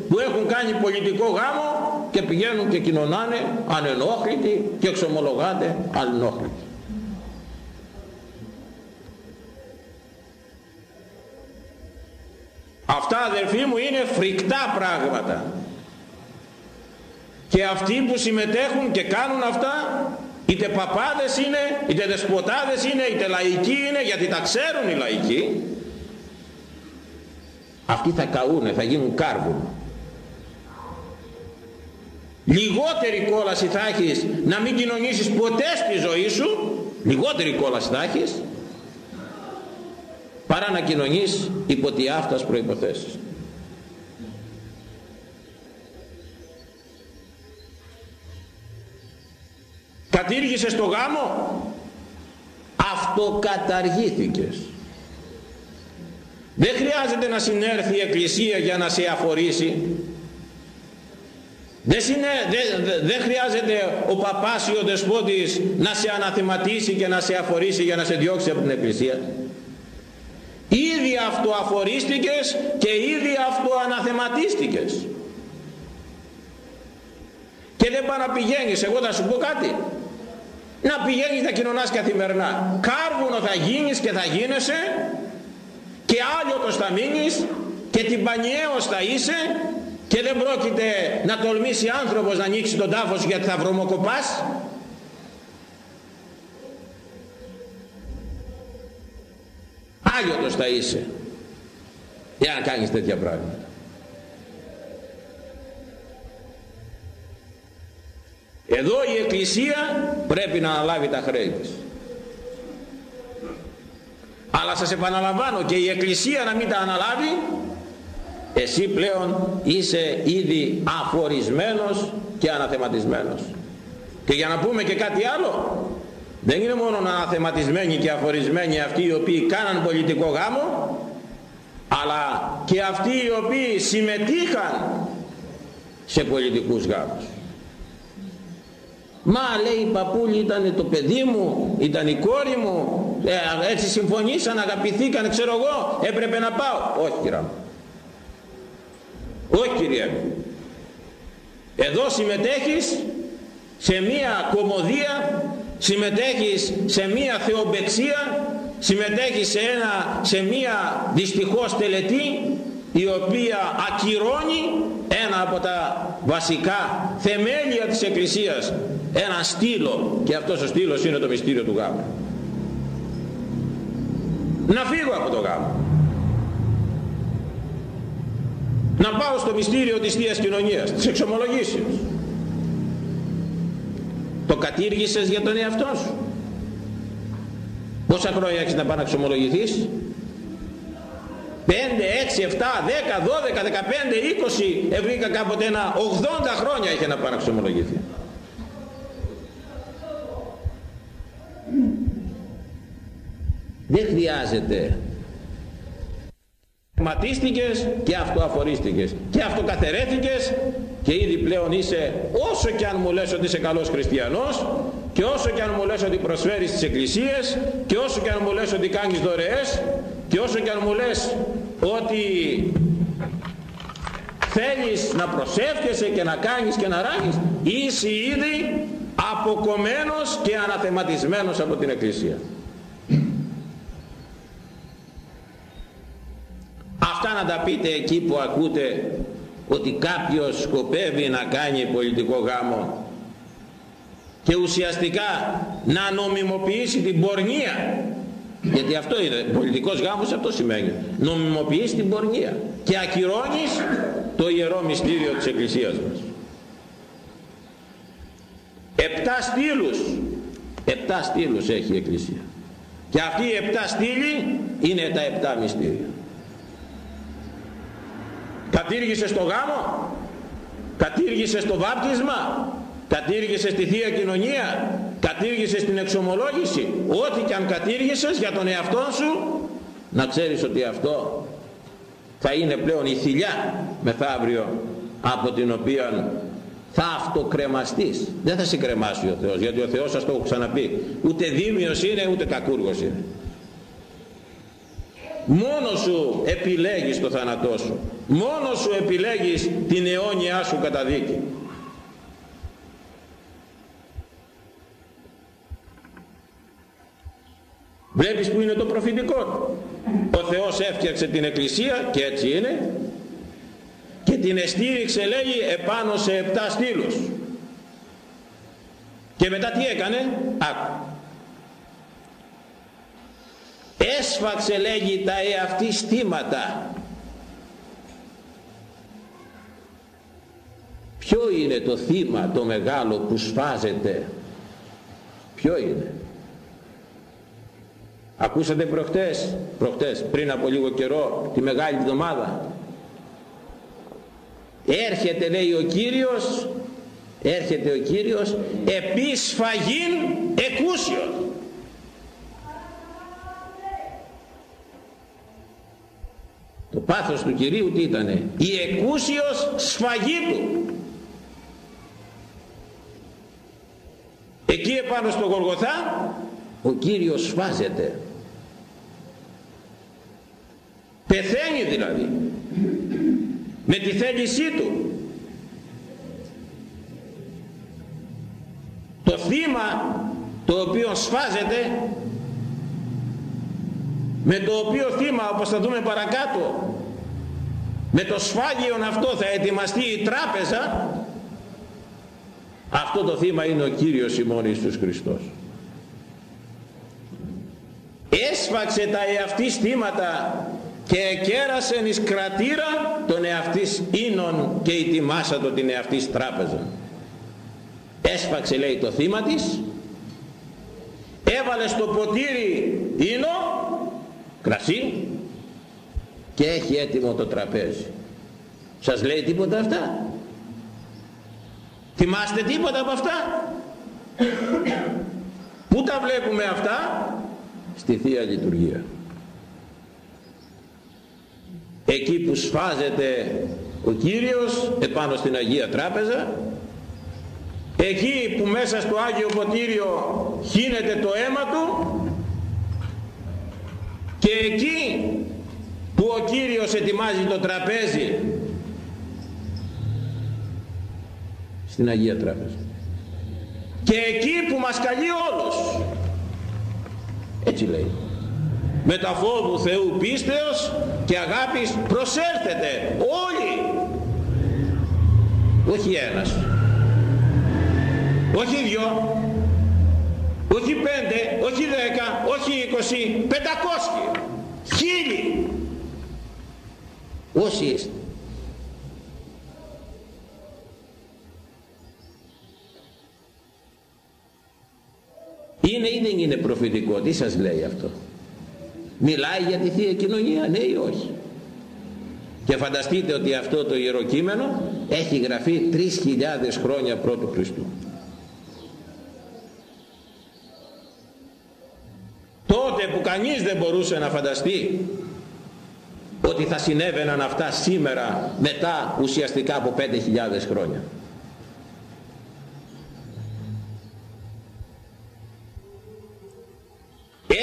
που έχουν κάνει πολιτικό γάμο και πηγαίνουν και κοινωνάνε ανενόχλητοι και εξομολογάτε ανενόχλητοι. Αυτά αδερφοί μου είναι φρικτά πράγματα. Και αυτοί που συμμετέχουν και κάνουν αυτά είτε παπάδες είναι, είτε δεσποτάδες είναι, είτε λαϊκοί είναι γιατί τα ξέρουν οι λαϊκοί αυτοί θα καούνε, θα γίνουν κάρβουν. Λιγότερη κόλαση θα έχεις να μην κοινωνήσεις ποτέ στη ζωή σου λιγότερη κόλαση θα έχεις παρά να κοινωνείς υπό τη αυτάς προϋποθέσεις. Κατήργησες το γάμο αυτοκαταργήθηκες δεν χρειάζεται να συνέρθει η Εκκλησία για να σε αφορήσει δεν, δεν, χρειάζεται ο παπάς ή ο δεσπότης να σε αναθεματίσει και να σε αφορήσει για να σε διώξει από την Εκκλησία. Ήδη αυτοαφορίστηκες και ήδη αυτοαναθεματίστηκες. Και δεν πάει να πηγαίνεις, εγώ θα σου πω κάτι. Να πηγαίνεις να κοινωνάς καθημερινά. Κάρβουνο θα γίνεις και θα γίνεσαι και άλλος θα μείνεις και την πανιαίος θα είσαι και δεν πρόκειται να τολμήσει άνθρωπος να ανοίξει τον τάφο σου γιατί θα βρωμοκοπάς. Άγιωτος θα είσαι. Για να κάνεις τέτοια πράγματα. Εδώ η Εκκλησία πρέπει να αναλάβει τα χρέη της αλλά σας επαναλαμβάνω και η Εκκλησία να μην τα αναλάβει εσύ πλέον είσαι ήδη αφορισμένος και αναθεματισμένος. Και για να πούμε και κάτι άλλο δεν είναι μόνο αναθεματισμένοι και αφορισμένοι αυτοί οι οποίοι κάναν πολιτικό γάμο αλλά και αυτοί οι οποίοι συμμετείχαν σε πολιτικούς γάμους. Μα λέει η παππούλη ήταν το παιδί μου, ήταν η κόρη μου, ε, έτσι συμφωνήσαν, αγαπηθήκαν, ξέρω εγώ, έπρεπε να πάω. Όχι κύριε μου. Όχι κυρία μου. Εδώ συμμετέχεις σε μία κομμωδία, συμμετέχεις σε μία θεομπεξία, συμμετέχεις σε, ένα, σε μία δυστυχώς τελετή η οποία ακυρώνει ένα από τα βασικά θεμέλια της Εκκλησίας ένα στήλο και αυτός ο στήλος είναι το μυστήριο του γάμου να φύγω από το γάμο. Να πάω στο μυστήριο της Θείας Κοινωνίας της εξομολογήσεως. Το κατήργησες για τον εαυτό σου. Πόσα χρόνια έχεις να πάει να εξομολογηθείς; 5, 6, 7, 10, 12, 15, 20 ευρήκα κάποτε ένα 80 χρόνια είχε να πάει να ξεμολογηθεί. Δεν χρειάζεται. Ματίστηκες και αυτοαφορίστηκες και αυτοκαθερέθηκες και ήδη πλέον είσαι όσο και αν μου λες ότι είσαι καλός χριστιανός και όσο και αν μου λες ότι προσφέρεις στις εκκλησίες και όσο και αν μου λες ότι κάνεις δωρεές και όσο και αν μου λες ότι θέλεις να προσεύχεσαι και να κάνεις και να ράγεις είσαι ήδη αποκομμένος και αναθεματισμένος από την Εκκλησία αυτά να τα πείτε εκεί που ακούτε ότι κάποιος σκοπεύει να κάνει πολιτικό γάμο και ουσιαστικά να νομιμοποιήσει την πορνεία. Γιατί αυτό είναι πολιτικός γάμος αυτό σημαίνει. Νομιμοποιείς την πορνεία και ακυρώνεις το ιερό μυστήριο της Εκκλησίας μας. Επτά στήλους επτά στήλους έχει η Εκκλησία. Και αυτοί οι επτά στήλοι είναι τα επτά μυστήρια κατήργησες το γάμο. Κατήργησες το βάπτισμα. Κατήργησες τη Θεία Κοινωνία. Κατήργησες την εξομολόγηση. Ό,τι και αν κατήργησες για τον εαυτό σου να ξέρεις ότι αυτό θα είναι πλέον η θηλιά μεθαύριο από την οποία θα αυτοκρεμαστείς. Δεν θα σε κρεμάσει ο Θεός γιατί ο Θεός σας το έχω ξαναπεί ούτε δίμιος είναι ούτε κακούργος είναι. Μόνος σου επιλέγεις το θάνατό σου μόνος σου επιλέγεις την αιώνια σου καταδίκη Βλέπεις που είναι το προφητικό. Ο Θεός έφτιαξε την Εκκλησία και έτσι είναι και την εστήριξε λέγει επάνω σε επτά στήλους. Και μετά τι έκανε, άκου. Έσφαξε λέγει τα εαυτή στήματα. Ποιο είναι το θύμα το μεγάλο που σφάζεται; Ποιο είναι; Ακούσατε προχτές, προχτές, πριν από λίγο καιρό, τη Μεγάλη Εβδομάδα. Έρχεται λέει ο Κύριος, έρχεται ο Κύριος επί σφαγήν εκούσιον. Το πάθος του Κυρίου τι ήτανε, η εκούσιος σφαγή του. Εκεί επάνω στο Γολγοθά ο Κύριος σφάζεται. Πεθαίνει δηλαδή. Με τη θέλησή του. Το θύμα το οποίο σφάζεται με το οποίο θύμα όπως θα δούμε παρακάτω με το σφάγιον αυτό θα ετοιμαστεί η τράπεζα αυτό το θύμα είναι ο Κύριος ημών Ιησούς Χριστός. Έσφαξε τα εαυτής στήματα και κέρασεν εις κρατήρα τον εαυτής ίνων και ετοιμάσατο την εαυτής τράπεζα. Έσφαξε λέει το θύμα της έβαλε στο ποτήρι ίνο κρασί και έχει έτοιμο το τραπέζι. Σας λέει τίποτα αυτά; Θυμάστε τίποτα από αυτά; Πού τα βλέπουμε αυτά; Στη Θεία Λειτουργία. Εκεί που σφάζεται ο Κύριος επάνω στην Αγία Τράπεζα εκεί που μέσα στο Άγιο Ποτήριο χύνεται το αίμα του και εκεί που ο Κύριος ετοιμάζει το τραπέζι στην Αγία Τράπεζα. Και εκεί που μας καλεί όλους έτσι λέει. Με τα φόβου Θεού πίστεως και αγάπης προσέλθετε όλοι. Όχι ένας. Όχι δυο. Όχι πέντε. Όχι δέκα. Όχι είκοσι. Πεντακόσι χίλιοι. Όσοι είστε Είναι ή δεν είναι προφητικό, τι σας λέει αυτό; Μιλάει για τη Θεία Κοινωνία, ναι ή όχι; Και φανταστείτε ότι αυτό το ιεροκείμενο έχει γραφεί 3.000 χρόνια πρώτου Χριστού. Τότε που κανείς δεν μπορούσε να φανταστεί ότι θα συνέβαιναν αυτά σήμερα μετά ουσιαστικά από 5.000 χρόνια.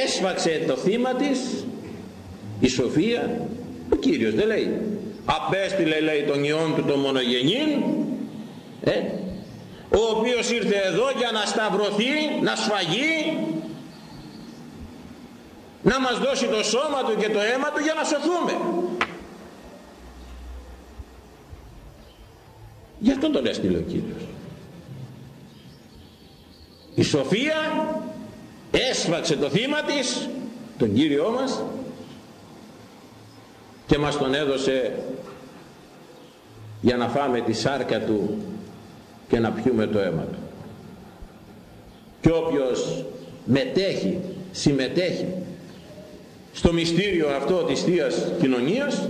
Έσφαξε το θύμα της η Σοφία ο Κύριος δεν λέει. Απέστειλε λέει τον Υιόν του το μονογενήν ε, ο οποίος ήρθε εδώ για να σταυρωθεί να σφαγεί να μας δώσει το σώμα του και το αίμα του για να σωθούμε. Γι' αυτό τον έστειλε ο Κύριος. Η Σοφία έσφαξε το θύμα της τον Κύριό μας και μας τον έδωσε για να φάμε τη σάρκα του και να πιούμε το αίμα του και όποιος μετέχει συμμετέχει στο μυστήριο αυτό της Θείας Κοινωνίας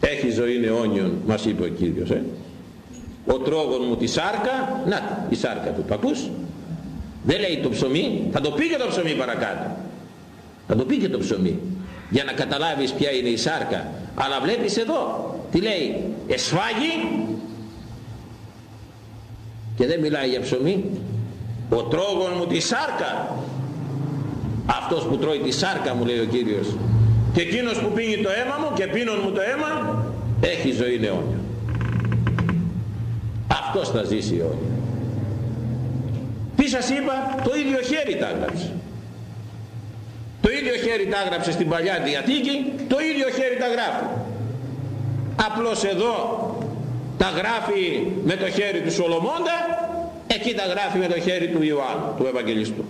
έχει ζωή αιώνιον μας είπε ο Κύριος ε. ο τρόγων μου τη σάρκα να η σάρκα του το ακούς δεν λέει το ψωμί. Θα το πει και το ψωμί παρακάτω. Θα το πει και το ψωμί. Για να καταλάβεις ποια είναι η σάρκα. Αλλά βλέπεις εδώ τι λέει εσφάγει και δεν μιλάει για ψωμί. Ο τρόγων μου τη σάρκα. Αυτός που τρώει τη σάρκα μου λέει ο Κύριος. Και εκείνος που πίνει το αίμα μου και πίνον μου το αίμα έχει ζωή αιώνια αυτός θα ζήσει αιώνια τι σας είπα το ίδιο χέρι τα έγραψε. Το ίδιο χέρι τα έγραψε στην Παλιά Διαθήκη το ίδιο χέρι τα γράφει. Απλώς εδώ τα γράφει με το χέρι του Σολομώντα εκεί τα γράφει με το χέρι του Ιωάννου του Ευαγγελιστού.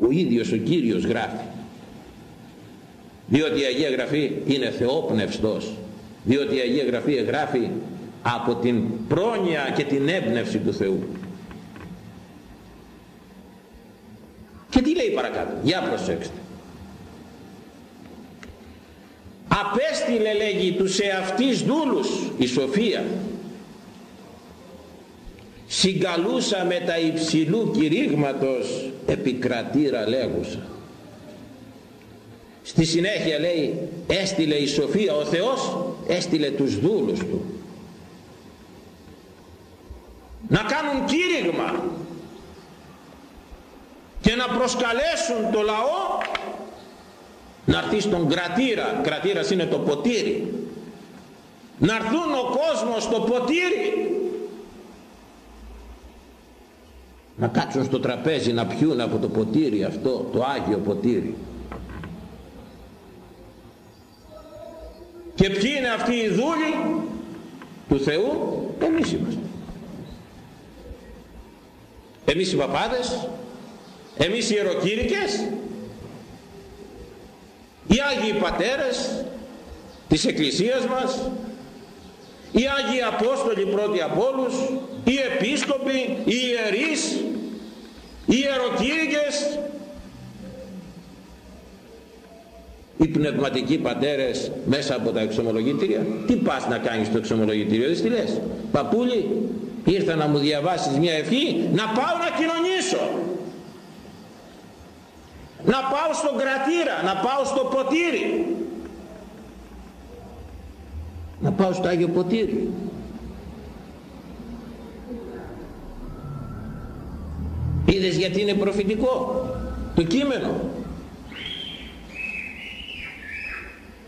Ο ίδιος ο Κύριος γράφει διότι η Αγία Γραφή είναι θεόπνευστος διότι η Αγία Γραφή γράφει από την πρόνοια και την έμπνευση του Θεού. Και τι λέει παρακάτω; Για προσέξτε. Απέστειλε λέγει τους εαυτής δούλους η Σοφία. Συγκαλούσα με τα υψηλού κηρύγματος επικρατήρα λέγουσα. Στη συνέχεια λέει έστειλε η Σοφία ο Θεός έστειλε τους δούλους του να κάνουν κήρυγμα και να προσκαλέσουν το λαό να έρθει στον κρατήρα. Κρατήρας είναι το ποτήρι. Να έρθουν ο κόσμος στο ποτήρι. Να κάτσουν στο τραπέζι να πιούν από το ποτήρι αυτό το Άγιο ποτήρι. Και ποιοι είναι αυτοί οι δούλοι του Θεού; Εμείς είμαστε εμείς οι παπάδες εμείς οι ιεροκήρυκες οι Άγιοι Πατέρες της Εκκλησίας μας οι Άγιοι Απόστολοι πρώτοι από όλους οι Επίσκοποι οι Ιερείς οι Ιεροκήρυκες οι πνευματικοί πατέρες μέσα από τα εξομολογητήρια. Τι πας να κάνεις στο εξομολογητήριο δεν τι λες. Παππούλη ήρθα να μου διαβάσεις μια ευχή να πάω να κοινωνήσω. Να πάω στον κρατήρα να πάω στο ποτήρι. Να πάω στο Άγιο Ποτήρι. Είδες γιατί είναι προφητικό το κείμενο;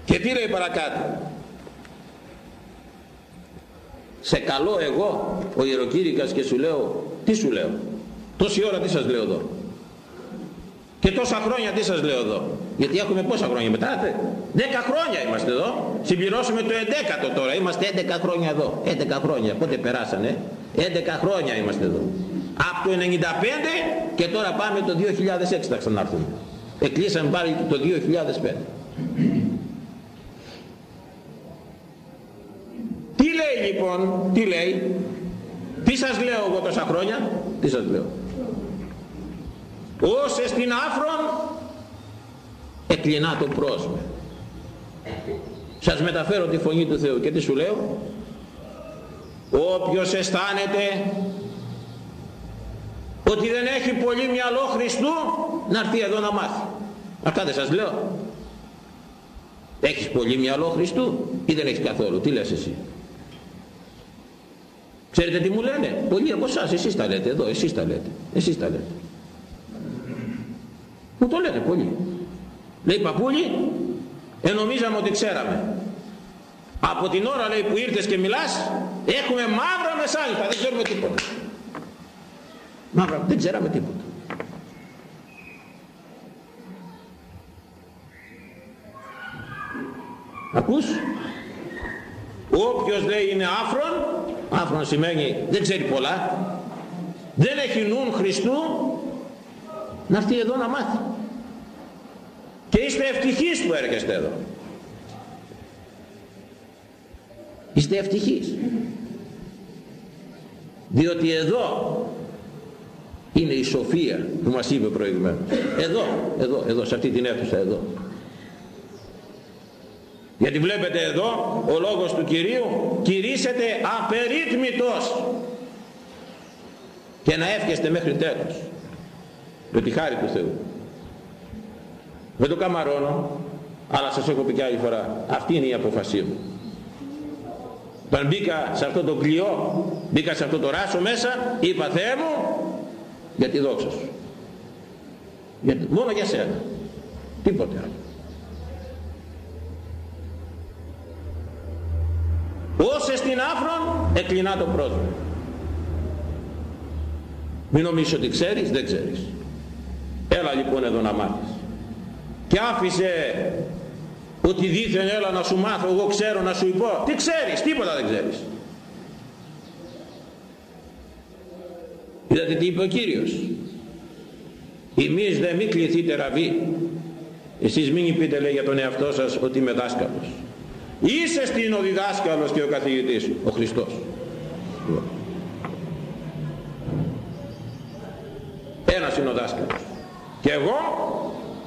Και τι λέει παρακάτω σε καλό εγώ ο ιεροκήρυκας και σου λέω τι σου λέω; Τόση ώρα τι σας λέω εδώ; Και τόσα χρόνια τι σας λέω εδώ; Γιατί έχουμε πόσα χρόνια μετά 10 χρόνια είμαστε εδώ. Συμπληρώσουμε το 11ο τώρα. Είμαστε 11 χρόνια εδώ. 11 χρόνια. Πότε περάσανε; 11 χρόνια είμαστε εδώ. Από το 95 και τώρα πάμε το 2006 θα ξανάρθουμε. Εκλείσαμε πάλι το 2005 τι λέει λοιπόν τι λέει; Τι σας λέω εγώ τόσα χρόνια; Τι σας λέω; Όσες στην άφρον εκλεινά το πρόσωπο σας μεταφέρω τη φωνή του Θεού και τι σου λέω; Όποιος αισθάνεται ότι δεν έχει πολύ μυαλό Χριστού να έρθει εδώ να μάθει. Αυτά δεν σας λέω. Έχεις πολύ μυαλό Χριστού ή δεν έχεις καθόλου; Τι λες εσύ; Ξέρετε τι μου λένε; Πολλοί από εσάς εσείς τα λέτε εδώ εσείς τα λέτε εσείς τα λέτε. Μου το λένε πολλοί. Λέει παππούλη ενομίζαμε ότι ξέραμε. Από την ώρα λέει που ήρθες και μιλάς έχουμε μαύρα μεσάλιφα δεν ξέρουμε τίποτα μαύρα δεν ξέραμε τίποτα. Ακούς; Όποιος λέει είναι άφρον άφρον σημαίνει δεν ξέρει πολλά. Δεν έχει νουν Χριστού να έρθει εδώ να μάθει. Και είστε ευτυχείς που έρχεστε εδώ. Είστε ευτυχείς. Διότι εδώ είναι η σοφία που μας είπε προηγουμένως. Εδώ, εδώ, εδώ, σε αυτή την αίθουσα εδώ γιατί βλέπετε εδώ ο λόγος του Κυρίου κηρύσσεται απερίτμητος. Και να εύχεστε μέχρι τέλος με τη χάρη του Θεού. Δεν το καμαρώνω αλλά σας έχω πει και άλλη φορά αυτή είναι η αποφασή μου. Όταν μπήκα σε αυτό το κλειό μπήκα σε αυτό το ράσο μέσα είπα Θεέ μου για τη δόξα σου. Για, μόνο για σένα. Τίποτε άλλο όσες την άφρον εκλεινά το πρόσωπο μην νομίζεις ότι ξέρεις δεν ξέρεις. Έλα λοιπόν εδώ να μάθεις. Και άφησε ότι δίθεν έλα να σου μάθω εγώ ξέρω να σου πω τι ξέρεις τίποτα δεν ξέρεις. Είδατε τι είπε ο Κύριος. Εμείς δεν μη κληθείτε ραβή. Εσείς μην πείτε λέει για τον εαυτό σας ότι είμαι δάσκαλος είσαι στην ο διδάσκαλος και ο καθηγητής ο Χριστός. Ένας είναι ο δάσκαλος. Και εγώ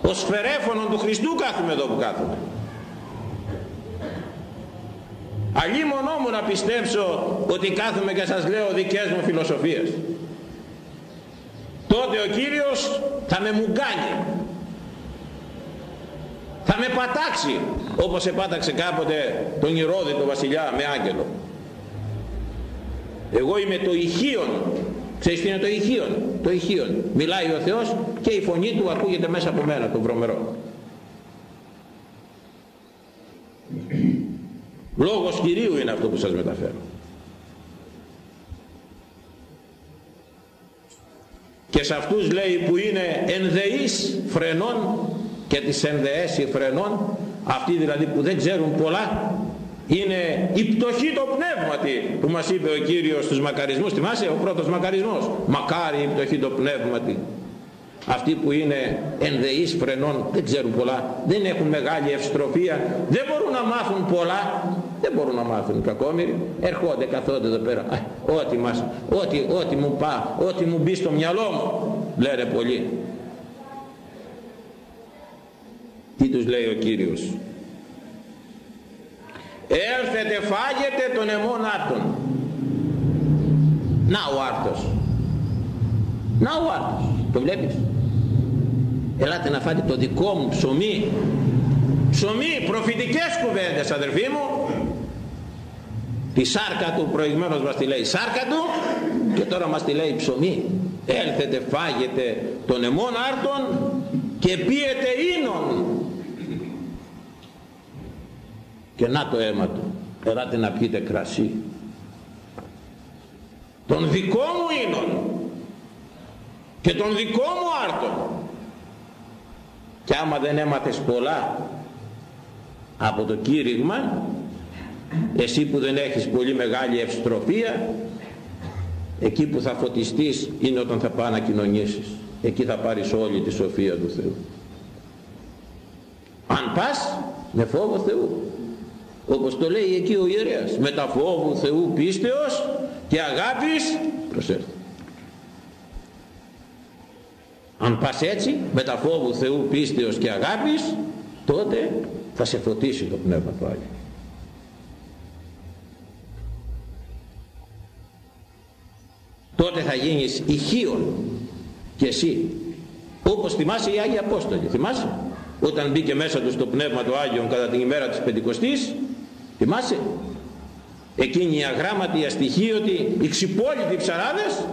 ο σφαιρέφωνον του Χριστού κάθομαι εδώ που κάθομαι. Αλλή μονό μου να πιστέψω ότι κάθομαι και σας λέω δικές μου φιλοσοφίες. Τότε ο Κύριος θα με μουγκάνει θα με πατάξει όπως επάταξε κάποτε τον Ηρώδη τον βασιλιά με άγγελο. Εγώ είμαι το ηχείον. Ξέρεις τι είναι το ηχείον; Το ηχείον. Μιλάει ο Θεός και η φωνή του ακούγεται μέσα από μένα τον βρωμερό. Λόγος Κυρίου είναι αυτό που σας μεταφέρω. Και σε αυτούς λέει που είναι ενδεείς φρενών και τις ενδεές φρενών αυτοί δηλαδή που δεν ξέρουν πολλά είναι η πτωχή το πνεύματι που μας είπε ο Κύριος στους μακαρισμούς. Θυμάσαι ο πρώτος μακαρισμός. Μακάρι η πτωχή το πνεύματι αυτοί που είναι ενδεείς φρενών δεν ξέρουν πολλά δεν έχουν μεγάλη ευστροφία δεν μπορούν να μάθουν πολλά δεν μπορούν να μάθουν κακόμοιροι. Ερχόνται καθόνται εδώ πέρα. Ό,τι, μας, ό,τι, ό,τι μου πά ό,τι μου μπει στο μυαλό μου λένε πολλοί τι τους λέει ο Κύριος; Έλθετε φάγετε τον αιμόν άρτων να ο άρτος. Να ο άρτος. Το βλέπεις; Ελάτε να φάτε το δικό μου ψωμί. Ψωμί προφητικές κουβέντες αδερφοί μου. Τη σάρκα του προηγμένως μας τη λέει σάρκα του και τώρα μας τη λέει ψωμί. Έλθετε φάγετε τον αιμόν άρτων και πίετε ίνων και να το αίμα του. Ελάτε να πιείτε κρασί. Τον δικό μου ίνων. Και τον δικό μου άρτο και άμα δεν έμαθες πολλά από το κήρυγμα εσύ που δεν έχεις πολύ μεγάλη ευστροφία εκεί που θα φωτιστείς είναι όταν θα πάει να κοινωνήσεις εκεί θα πάρεις όλη τη σοφία του Θεού. Αν πας με φόβο Θεού όπως το λέει εκεί ο ιερέας με τα φόβου Θεού πίστεως και αγάπης προσέρχεται αν πας έτσι με τα φόβου Θεού πίστεως και αγάπης τότε θα σε φωτίσει το Πνεύμα του Άγιο τότε θα γίνεις ηχείον και εσύ όπως θυμάσαι οι Άγιοι Απόστολοι. Θυμάσαι; Όταν μπήκε μέσα τους το Πνεύμα του Άγιον κατά την ημέρα της Πεντηκοστής θυμάσαι; Εκείνοι οι αγράμματοι, οι αστοιχείωτοι, οι ξυπόλοιτοι ψαράδες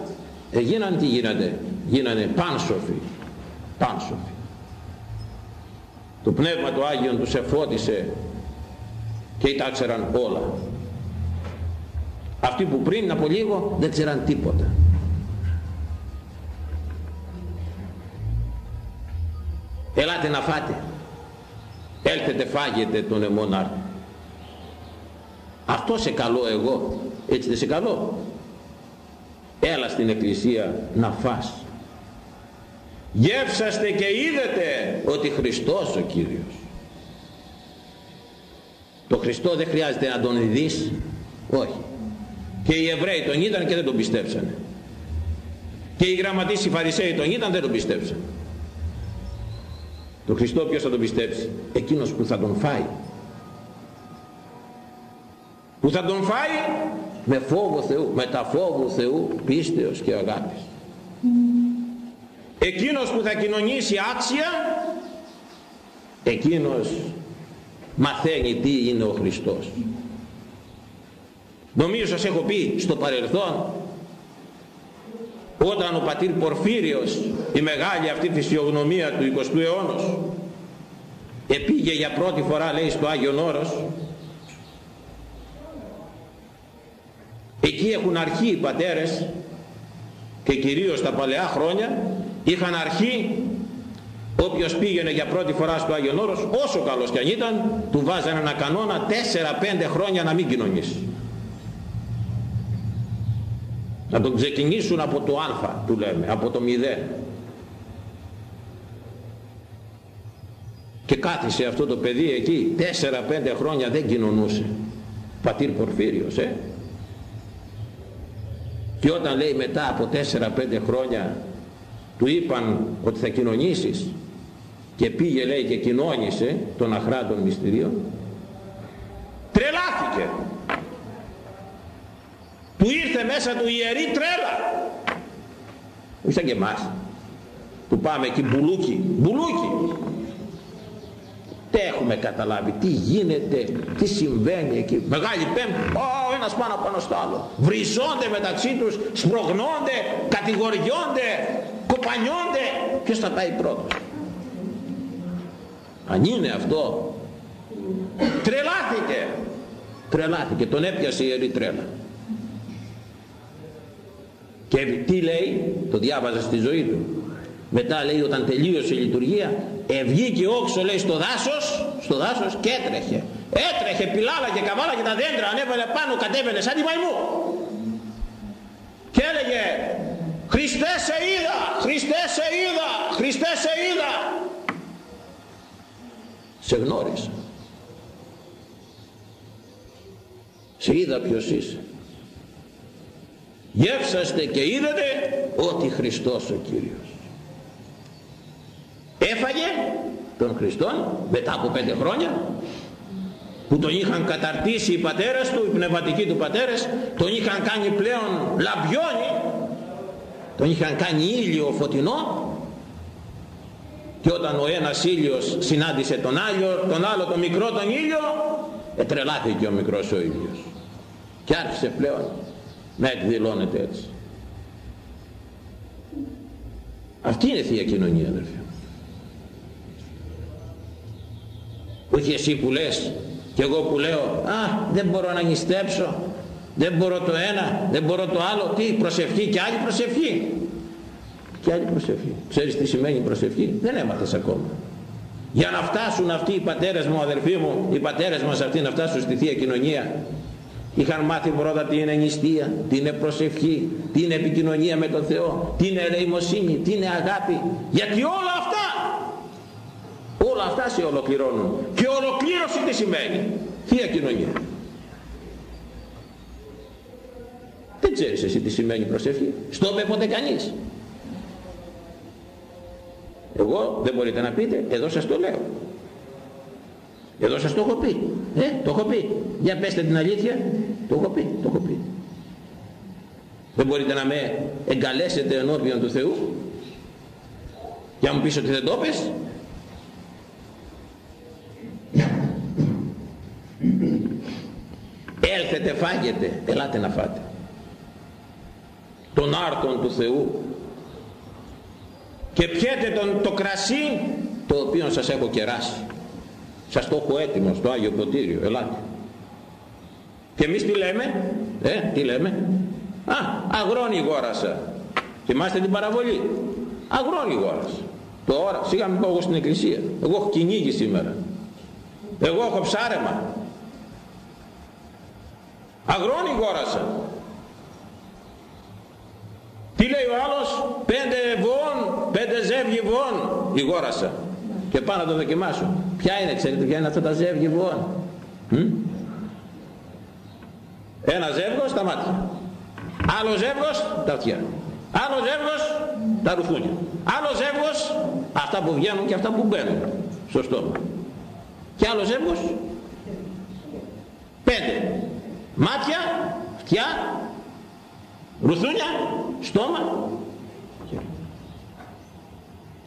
ε, γίνανε τι γίνανε, γίνανε πάνσοφοι, πάνσοφοι. Το Πνεύμα του Άγιον τους εφώτισε και τα ξέραν όλα. Αυτοί που πριν από λίγο δεν ξέραν τίποτα. Ελάτε να φάτε. Έλθετε φάγετε τον αιμονάρτη. Αυτό σε καλό εγώ. Έτσι δεν σε καλό. Έλα στην εκκλησία να φας. Γεύσαστε και είδετε ότι Χριστός ο Κύριος. Το Χριστό δεν χρειάζεται να τον δεις. Όχι. Και οι Εβραίοι τον είδαν και δεν τον πιστέψανε. Και οι γραμματείς οι Φαρισαίοι τον είδαν δεν τον πιστέψανε. Το Χριστό ποιος θα τον πιστέψει; Εκείνος που θα τον φάει που θα τον φάει με φόβο Θεού, με τα φόβου Θεού πίστεως και αγάπης. Εκείνος που θα κοινωνήσει άξια, εκείνος μαθαίνει τι είναι ο Χριστός. Νομίζω σας έχω πει στο παρελθόν όταν ο πατήρ Πορφύριος η μεγάλη αυτή φυσιογνωμία του 20ου αιώνα επήγε για πρώτη φορά λέει στο Άγιον Όρος εκεί έχουν αρχή οι πατέρες και κυρίως τα παλαιά χρόνια. Είχαν αρχή όποιος πήγαινε για πρώτη φορά στο Άγιον Όρος όσο καλός κι αν ήταν του βάζανε ένα κανόνα 4-5 χρόνια να μην κοινωνήσει να τον ξεκινήσουν από το α του λέμε από το 0 και κάθισε αυτό το παιδί εκεί 4-5 χρόνια δεν κοινωνούσε. Πατήρ Πορφύριος ε και όταν λέει μετά από 4-5 χρόνια του είπαν ότι θα κοινωνήσεις και πήγε λέει και κοινώνησε τον αχράντων μυστηρίων τρελάθηκε. Του ήρθε μέσα του ιερή τρέλα. Όχι σαν και εμάς που πάμε εκεί μπουλούκι μπουλούκι. τι έχουμε καταλάβει, τι γίνεται, τι συμβαίνει εκεί. Μεγάλη πέμπτη, ο ένας πάνω πάνω στο άλλο. Βριζόνται μεταξύ τους, σπρογνώνται, κατηγοριώνται, κοπανιώνται. Ποιος θα πάει πρώτος; Αν είναι αυτό, τρελάθηκε. Τρελάθηκε, τον έπιασε η ιερή τρέλα. Και τι λέει, το διάβαζα στη ζωή του μετά λέει όταν τελείωσε η λειτουργία ευγήκε όξο λέει στο δάσος στο δάσος και έτρεχε. Έτρεχε πιλάλα και καβάλα και τα δέντρα ανέβαλε πάνω κατέβαινε σαν τη μαϊμού. Και έλεγε Χριστέ σε είδα Χριστέ σε είδα Χριστέ σε είδα σε γνώρισα σε είδα ποιος είσαι. Γεύσαστε και είδατε ότι Χριστός ο Κύριος έφαγε τον Χριστόν μετά από πέντε χρόνια που τον είχαν καταρτήσει οι πατέρες του, οι πνευματικοί του πατέρες τον είχαν κάνει πλέον λαμπιόνι τον είχαν κάνει ήλιο φωτεινό και όταν ο ένας ήλιος συνάντησε τον άλλο, τον άλλο τον μικρό τον ήλιο ετρελάθηκε ο μικρός ο ήλιος. Και άρχισε πλέον να εκδηλώνεται έτσι. Αυτή είναι η Θεία Κοινωνία αδερφοί όχι εσύ που λες. Και εγώ που λέω α δεν μπορώ να νηστέψω. Δεν μπορώ το ένα δεν μπορώ το άλλο. Τι προσευχή και άλλη προσευχή και άλλη προσευχή. Ξέρεις τι σημαίνει προσευχή; Δεν έμαθες ακόμα. Για να φτάσουν αυτοί οι πατέρες μου αδερφοί μου οι πατέρες μας αυτοί να φτάσουν στη Θεία Κοινωνία είχαν μάθει πρώτα τι είναι νηστεία τι είναι προσευχή τι είναι επικοινωνία με τον Θεό τι είναι ελεημοσύνη τι είναι αγάπη. Γιατί όλα αυτά όλα αυτά σε ολοκληρώνουν και ολοκλήρωση τι σημαίνει Θεία Κοινωνία δεν ξέρεις εσύ τι σημαίνει προσευχή. Στο είπε ποτέ κανείς. Εγώ δεν μπορείτε να πείτε, εδώ σας το λέω. Εδώ σας το έχω πει. Ε, το έχω πει. Για πέστε την αλήθεια. Το έχω πει, το έχω πει. Δεν μπορείτε να με εγκαλέσετε ενώπιον του Θεού. Για να μου πεις ότι δεν το πες. Έλθετε φάγετε, ελάτε να φάτε. Τον άρτον του Θεού. Και πιέτε τον, το κρασί το οποίο σας έχω κεράσει. Σας το έχω έτοιμο στο Άγιο Ποτήριο, ελάτε. Και εμείς τι λέμε, ε, τι λέμε; Α, αγρόνι γόρασα. Θυμάστε την παραβολή; Αγρόνι γόρασα. Τώρα, σιγά μην πάω εγώ στην εκκλησία. Εγώ έχω κυνήγι σήμερα. Εγώ έχω ψάρεμα. Αγρόνι γόρασα. Τι λέει ο άλλος, πέντε βόν, πέντε ζεύγι βόν, η γόρασα. Και πάω να το δοκιμάσω. Ποια είναι, ξέρετε ποια είναι αυτά τα ζεύγη βόν. Ένα ζεύγος τα μάτια. Άλλο ζεύγος τα αυτιά. Άλλο ζεύγος τα ρουθούνια. Άλλο ζεύγος αυτά που βγαίνουν και αυτά που μπαίνουν στο στόμα. Και άλλο ζεύγος πέντε. Μάτια, αυτιά, ρουθούνια, στόμα.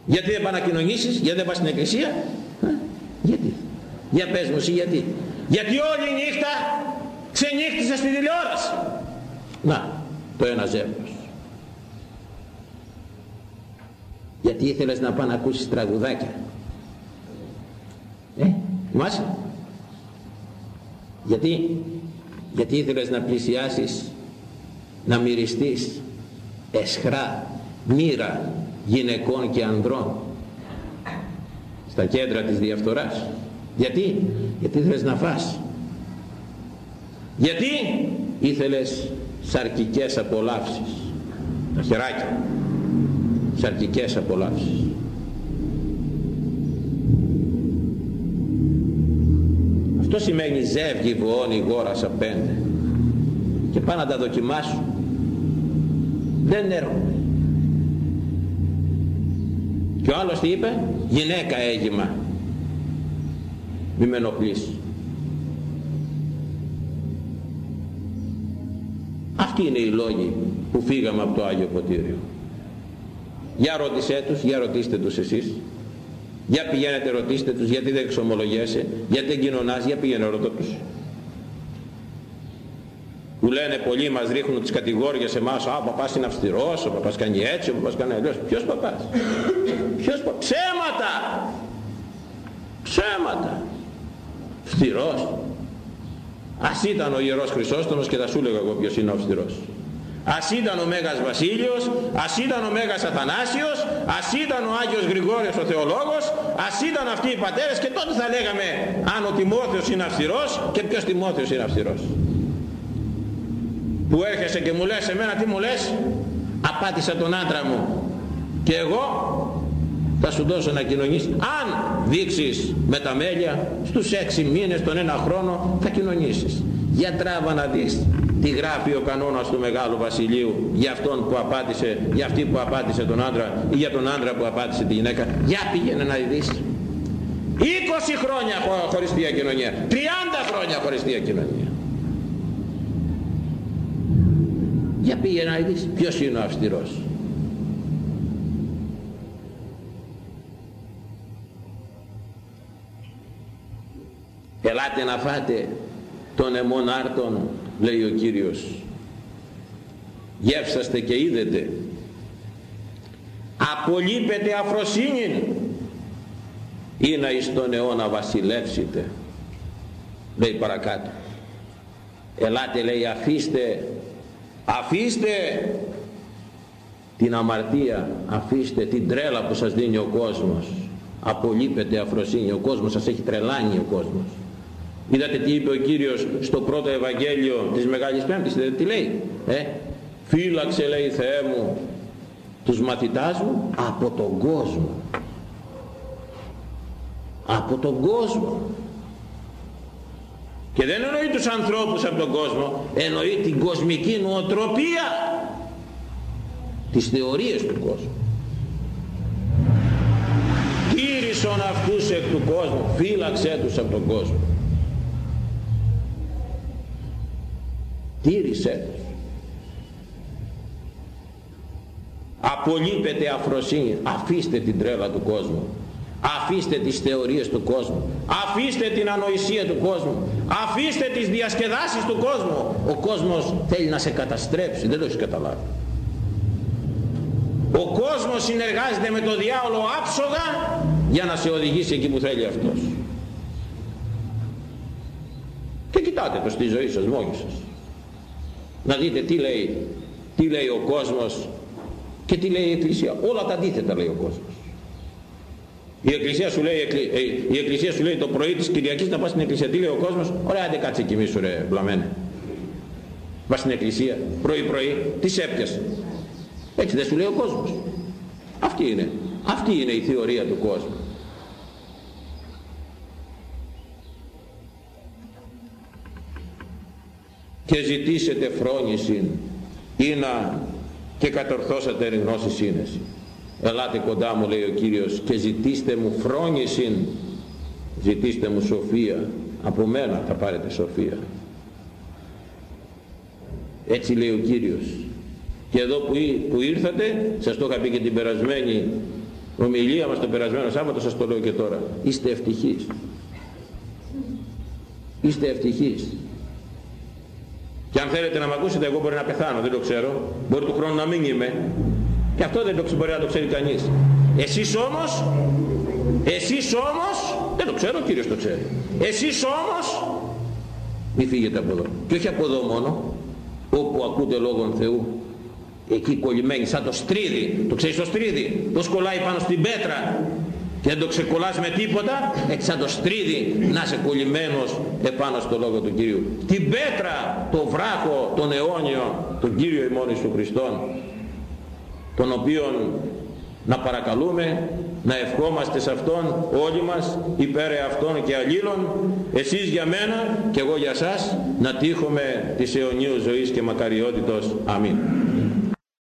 Γιατί δεν πάνε να κοινωνήσεις, γιατί δεν πας στην εκκλησία; Γιατί; Για πες μου εσύ γιατί; Γιατί όλη η νύχτα ξενύχτησε στη τηλεόραση. Να, το ένα ζεύγος. Γιατί ήθελες να πάω να ακούσεις τραγουδάκια; Ε, θυμάσαι; Γιατί, γιατί ήθελες να πλησιάσεις, να μυριστείς εσχρά, μοίρα γυναικών και ανδρών στα κέντρα της διαφθοράς. Γιατί, γιατί ήθελες να φας. Γιατί ήθελες σαρκικές απολαύσεις. Τα χεράκια. Σαρκικές απολαύσεις. Αυτό σημαίνει ζεύγη βοώνει γόρασα πέντε. Και πάνε να τα δοκιμάσουν. Δεν έρχονται. Και ο άλλος τι είπε, γυναίκα έγιμα. Μη με ενοχλείς. Αυτοί είναι οι λόγοι που φύγαμε από το Άγιο Ποτήριο. Για ρώτησέ τους, για ρωτήστε τους εσείς. Για πηγαίνετε ρωτήστε τους γιατί δεν εξομολογέσαι, γιατί δεν κοινωνάς, για πήγαινε ρωτώ τους. Που λένε πολλοί μας ρίχνουν τις κατηγόριες εμάς, α, ο παπάς είναι αυστηρός, ο παπάς κάνει έτσι, ο παπάς κάνει αλλιώς. Ποιος παπάς; Ποιος παπάς. Ψέματα. Ψέματα. Αυστηρός. Ας ήταν ο Ιερός Χρυσόστομος και θα σου έλεγα εγώ ποιος είναι ο αυστηρός. Ας ήταν ο Μέγας Βασίλειος, ας ήταν ο Μέγας Αθανάσιος, ας ήταν ο Άγιος Γρηγόριος ο Θεολόγος, ας ήταν αυτοί οι πατέρες και τότε θα λέγαμε αν ο Τιμόθεος είναι αυστηρός και ποιος Τιμόθεος είναι αυστηρός. Που έρχεσαι και μου λες εμένα τι μου λες, απάτησα τον άντρα μου. Και εγώ θα σου δώσω να κοινωνήσεις αν δείξεις με τα μέλια στους έξι μήνες τον ένα χρόνο θα κοινωνήσεις για τράβα να δεις τι γράφει ο κανόνας του Μεγάλου Βασιλείου για αυτόν που απάτησε για αυτή που απάτησε τον άντρα ή για τον άντρα που απάτησε τη γυναίκα; Για πήγαινε να δεις. 20 χρόνια χωρίς τη κοινωνία 30 χρόνια χωρίς τη κοινωνία για πήγαινε να δεις ποιος είναι ο αυστηρός. Ελάτε να φάτε τον εμών άρτων λέει ο Κύριος. Γεύσαστε και είδετε. Απολείπετε αφροσύνην. Ή να εις τον αιώνα βασιλεύσετε. Λέει παρακάτω. Ελάτε λέει αφήστε αφήστε την αμαρτία αφήστε την τρέλα που σας δίνει ο κόσμος. Απολείπετε αφροσύνη ο κόσμος σας έχει τρελάνει ο κόσμος Είδατε τι είπε ο Κύριος στο πρώτο Ευαγγέλιο της Μεγάλης Πέμπτης, είδατε τι λέει. Ε; Φύλαξε λέει Θεέ μου τους μαθητάς μου από τον κόσμο. Από τον κόσμο. και δεν εννοεί τους ανθρώπους από τον κόσμο εννοεί την κοσμική νοοτροπία τις θεωρίες του κόσμου τήρησον αυτούς εκ του κόσμου φύλαξέ τους από τον κόσμο τήρησέ τους απολύπετε αφροσύνη. Αφήστε την τρέλα του κόσμου. Αφήστε τις θεωρίες του κόσμου. Αφήστε την ανοησία του κόσμου. Αφήστε τις διασκεδάσεις του κόσμου. Ο κόσμος θέλει να σε καταστρέψει. Δεν το έχεις καταλάβει. Ο κόσμος συνεργάζεται με το διάολο άψογα για να σε οδηγήσει εκεί που θέλει αυτός. Και κοιτάτε το στη ζωή σας μόνοι σας να δείτε τι λέει τι λέει ο κόσμος και τι λέει η Εκκλησία όλα τα αντίθετα λέει ο κόσμος η Εκκλησία σου λέει, ε, η Εκκλησία σου λέει το πρωί της Κυριακής να πας στην Εκκλησία. Τι λέει ο κόσμος, ωραία δεν κάτσε κοιμήσου ρε μπλαμένε. Πας στην Εκκλησία, πρωί πρωί, τις σε έπιασε. Έτσι δεν σου λέει ο κόσμος. Αυτή είναι. Αυτή είναι η θεωρία του κόσμου. Και ζητήσετε φρόνηση ή να και κατορθώσατε γνώση σύνεση. Ελάτε κοντά μου λέει ο Κύριος και ζητήστε μου φρόνησιν ζητήστε μου σοφία. Από μένα θα πάρετε σοφία. Έτσι λέει ο Κύριος. Και εδώ που, που ήρθατε σας το είχα πει και την περασμένη ομιλία μας το περασμένο Σάββατο σας το λέω και τώρα. Είστε ευτυχείς. Είστε ευτυχείς και αν θέλετε να με ακούσετε εγώ μπορεί να πεθάνω δεν το ξέρω μπορεί του χρόνου να μην είμαι και αυτό δεν το μπορεί να το ξέρει κανείς. Εσείς όμως, εσείς όμως, δεν το ξέρω, ο Κύριος το ξέρει. Εσείς όμως, μη φύγετε από εδώ. Και όχι από εδώ μόνο, όπου ακούτε λόγον Θεού. Εκεί κολλημένοι σαν το στρίδι, το ξέρεις το στρίδι, το σκολάει πάνω στην πέτρα; Και δεν το ξεκολλάς με τίποτα, έτσι σαν το στρίδι να είσαι κολλημένος επάνω στο λόγο του Κυρίου. Την πέτρα, το βράχο, τον αιώνιο, τον Κύριο ημών Ιησού Χριστόν, τον οποίον να παρακαλούμε να ευχόμαστε σε Αυτόν όλοι μας υπέρ Αυτόν και αλλήλων εσείς για μένα και εγώ για σας να τύχουμε της αιωνίου ζωής και μακαριότητος. Αμήν.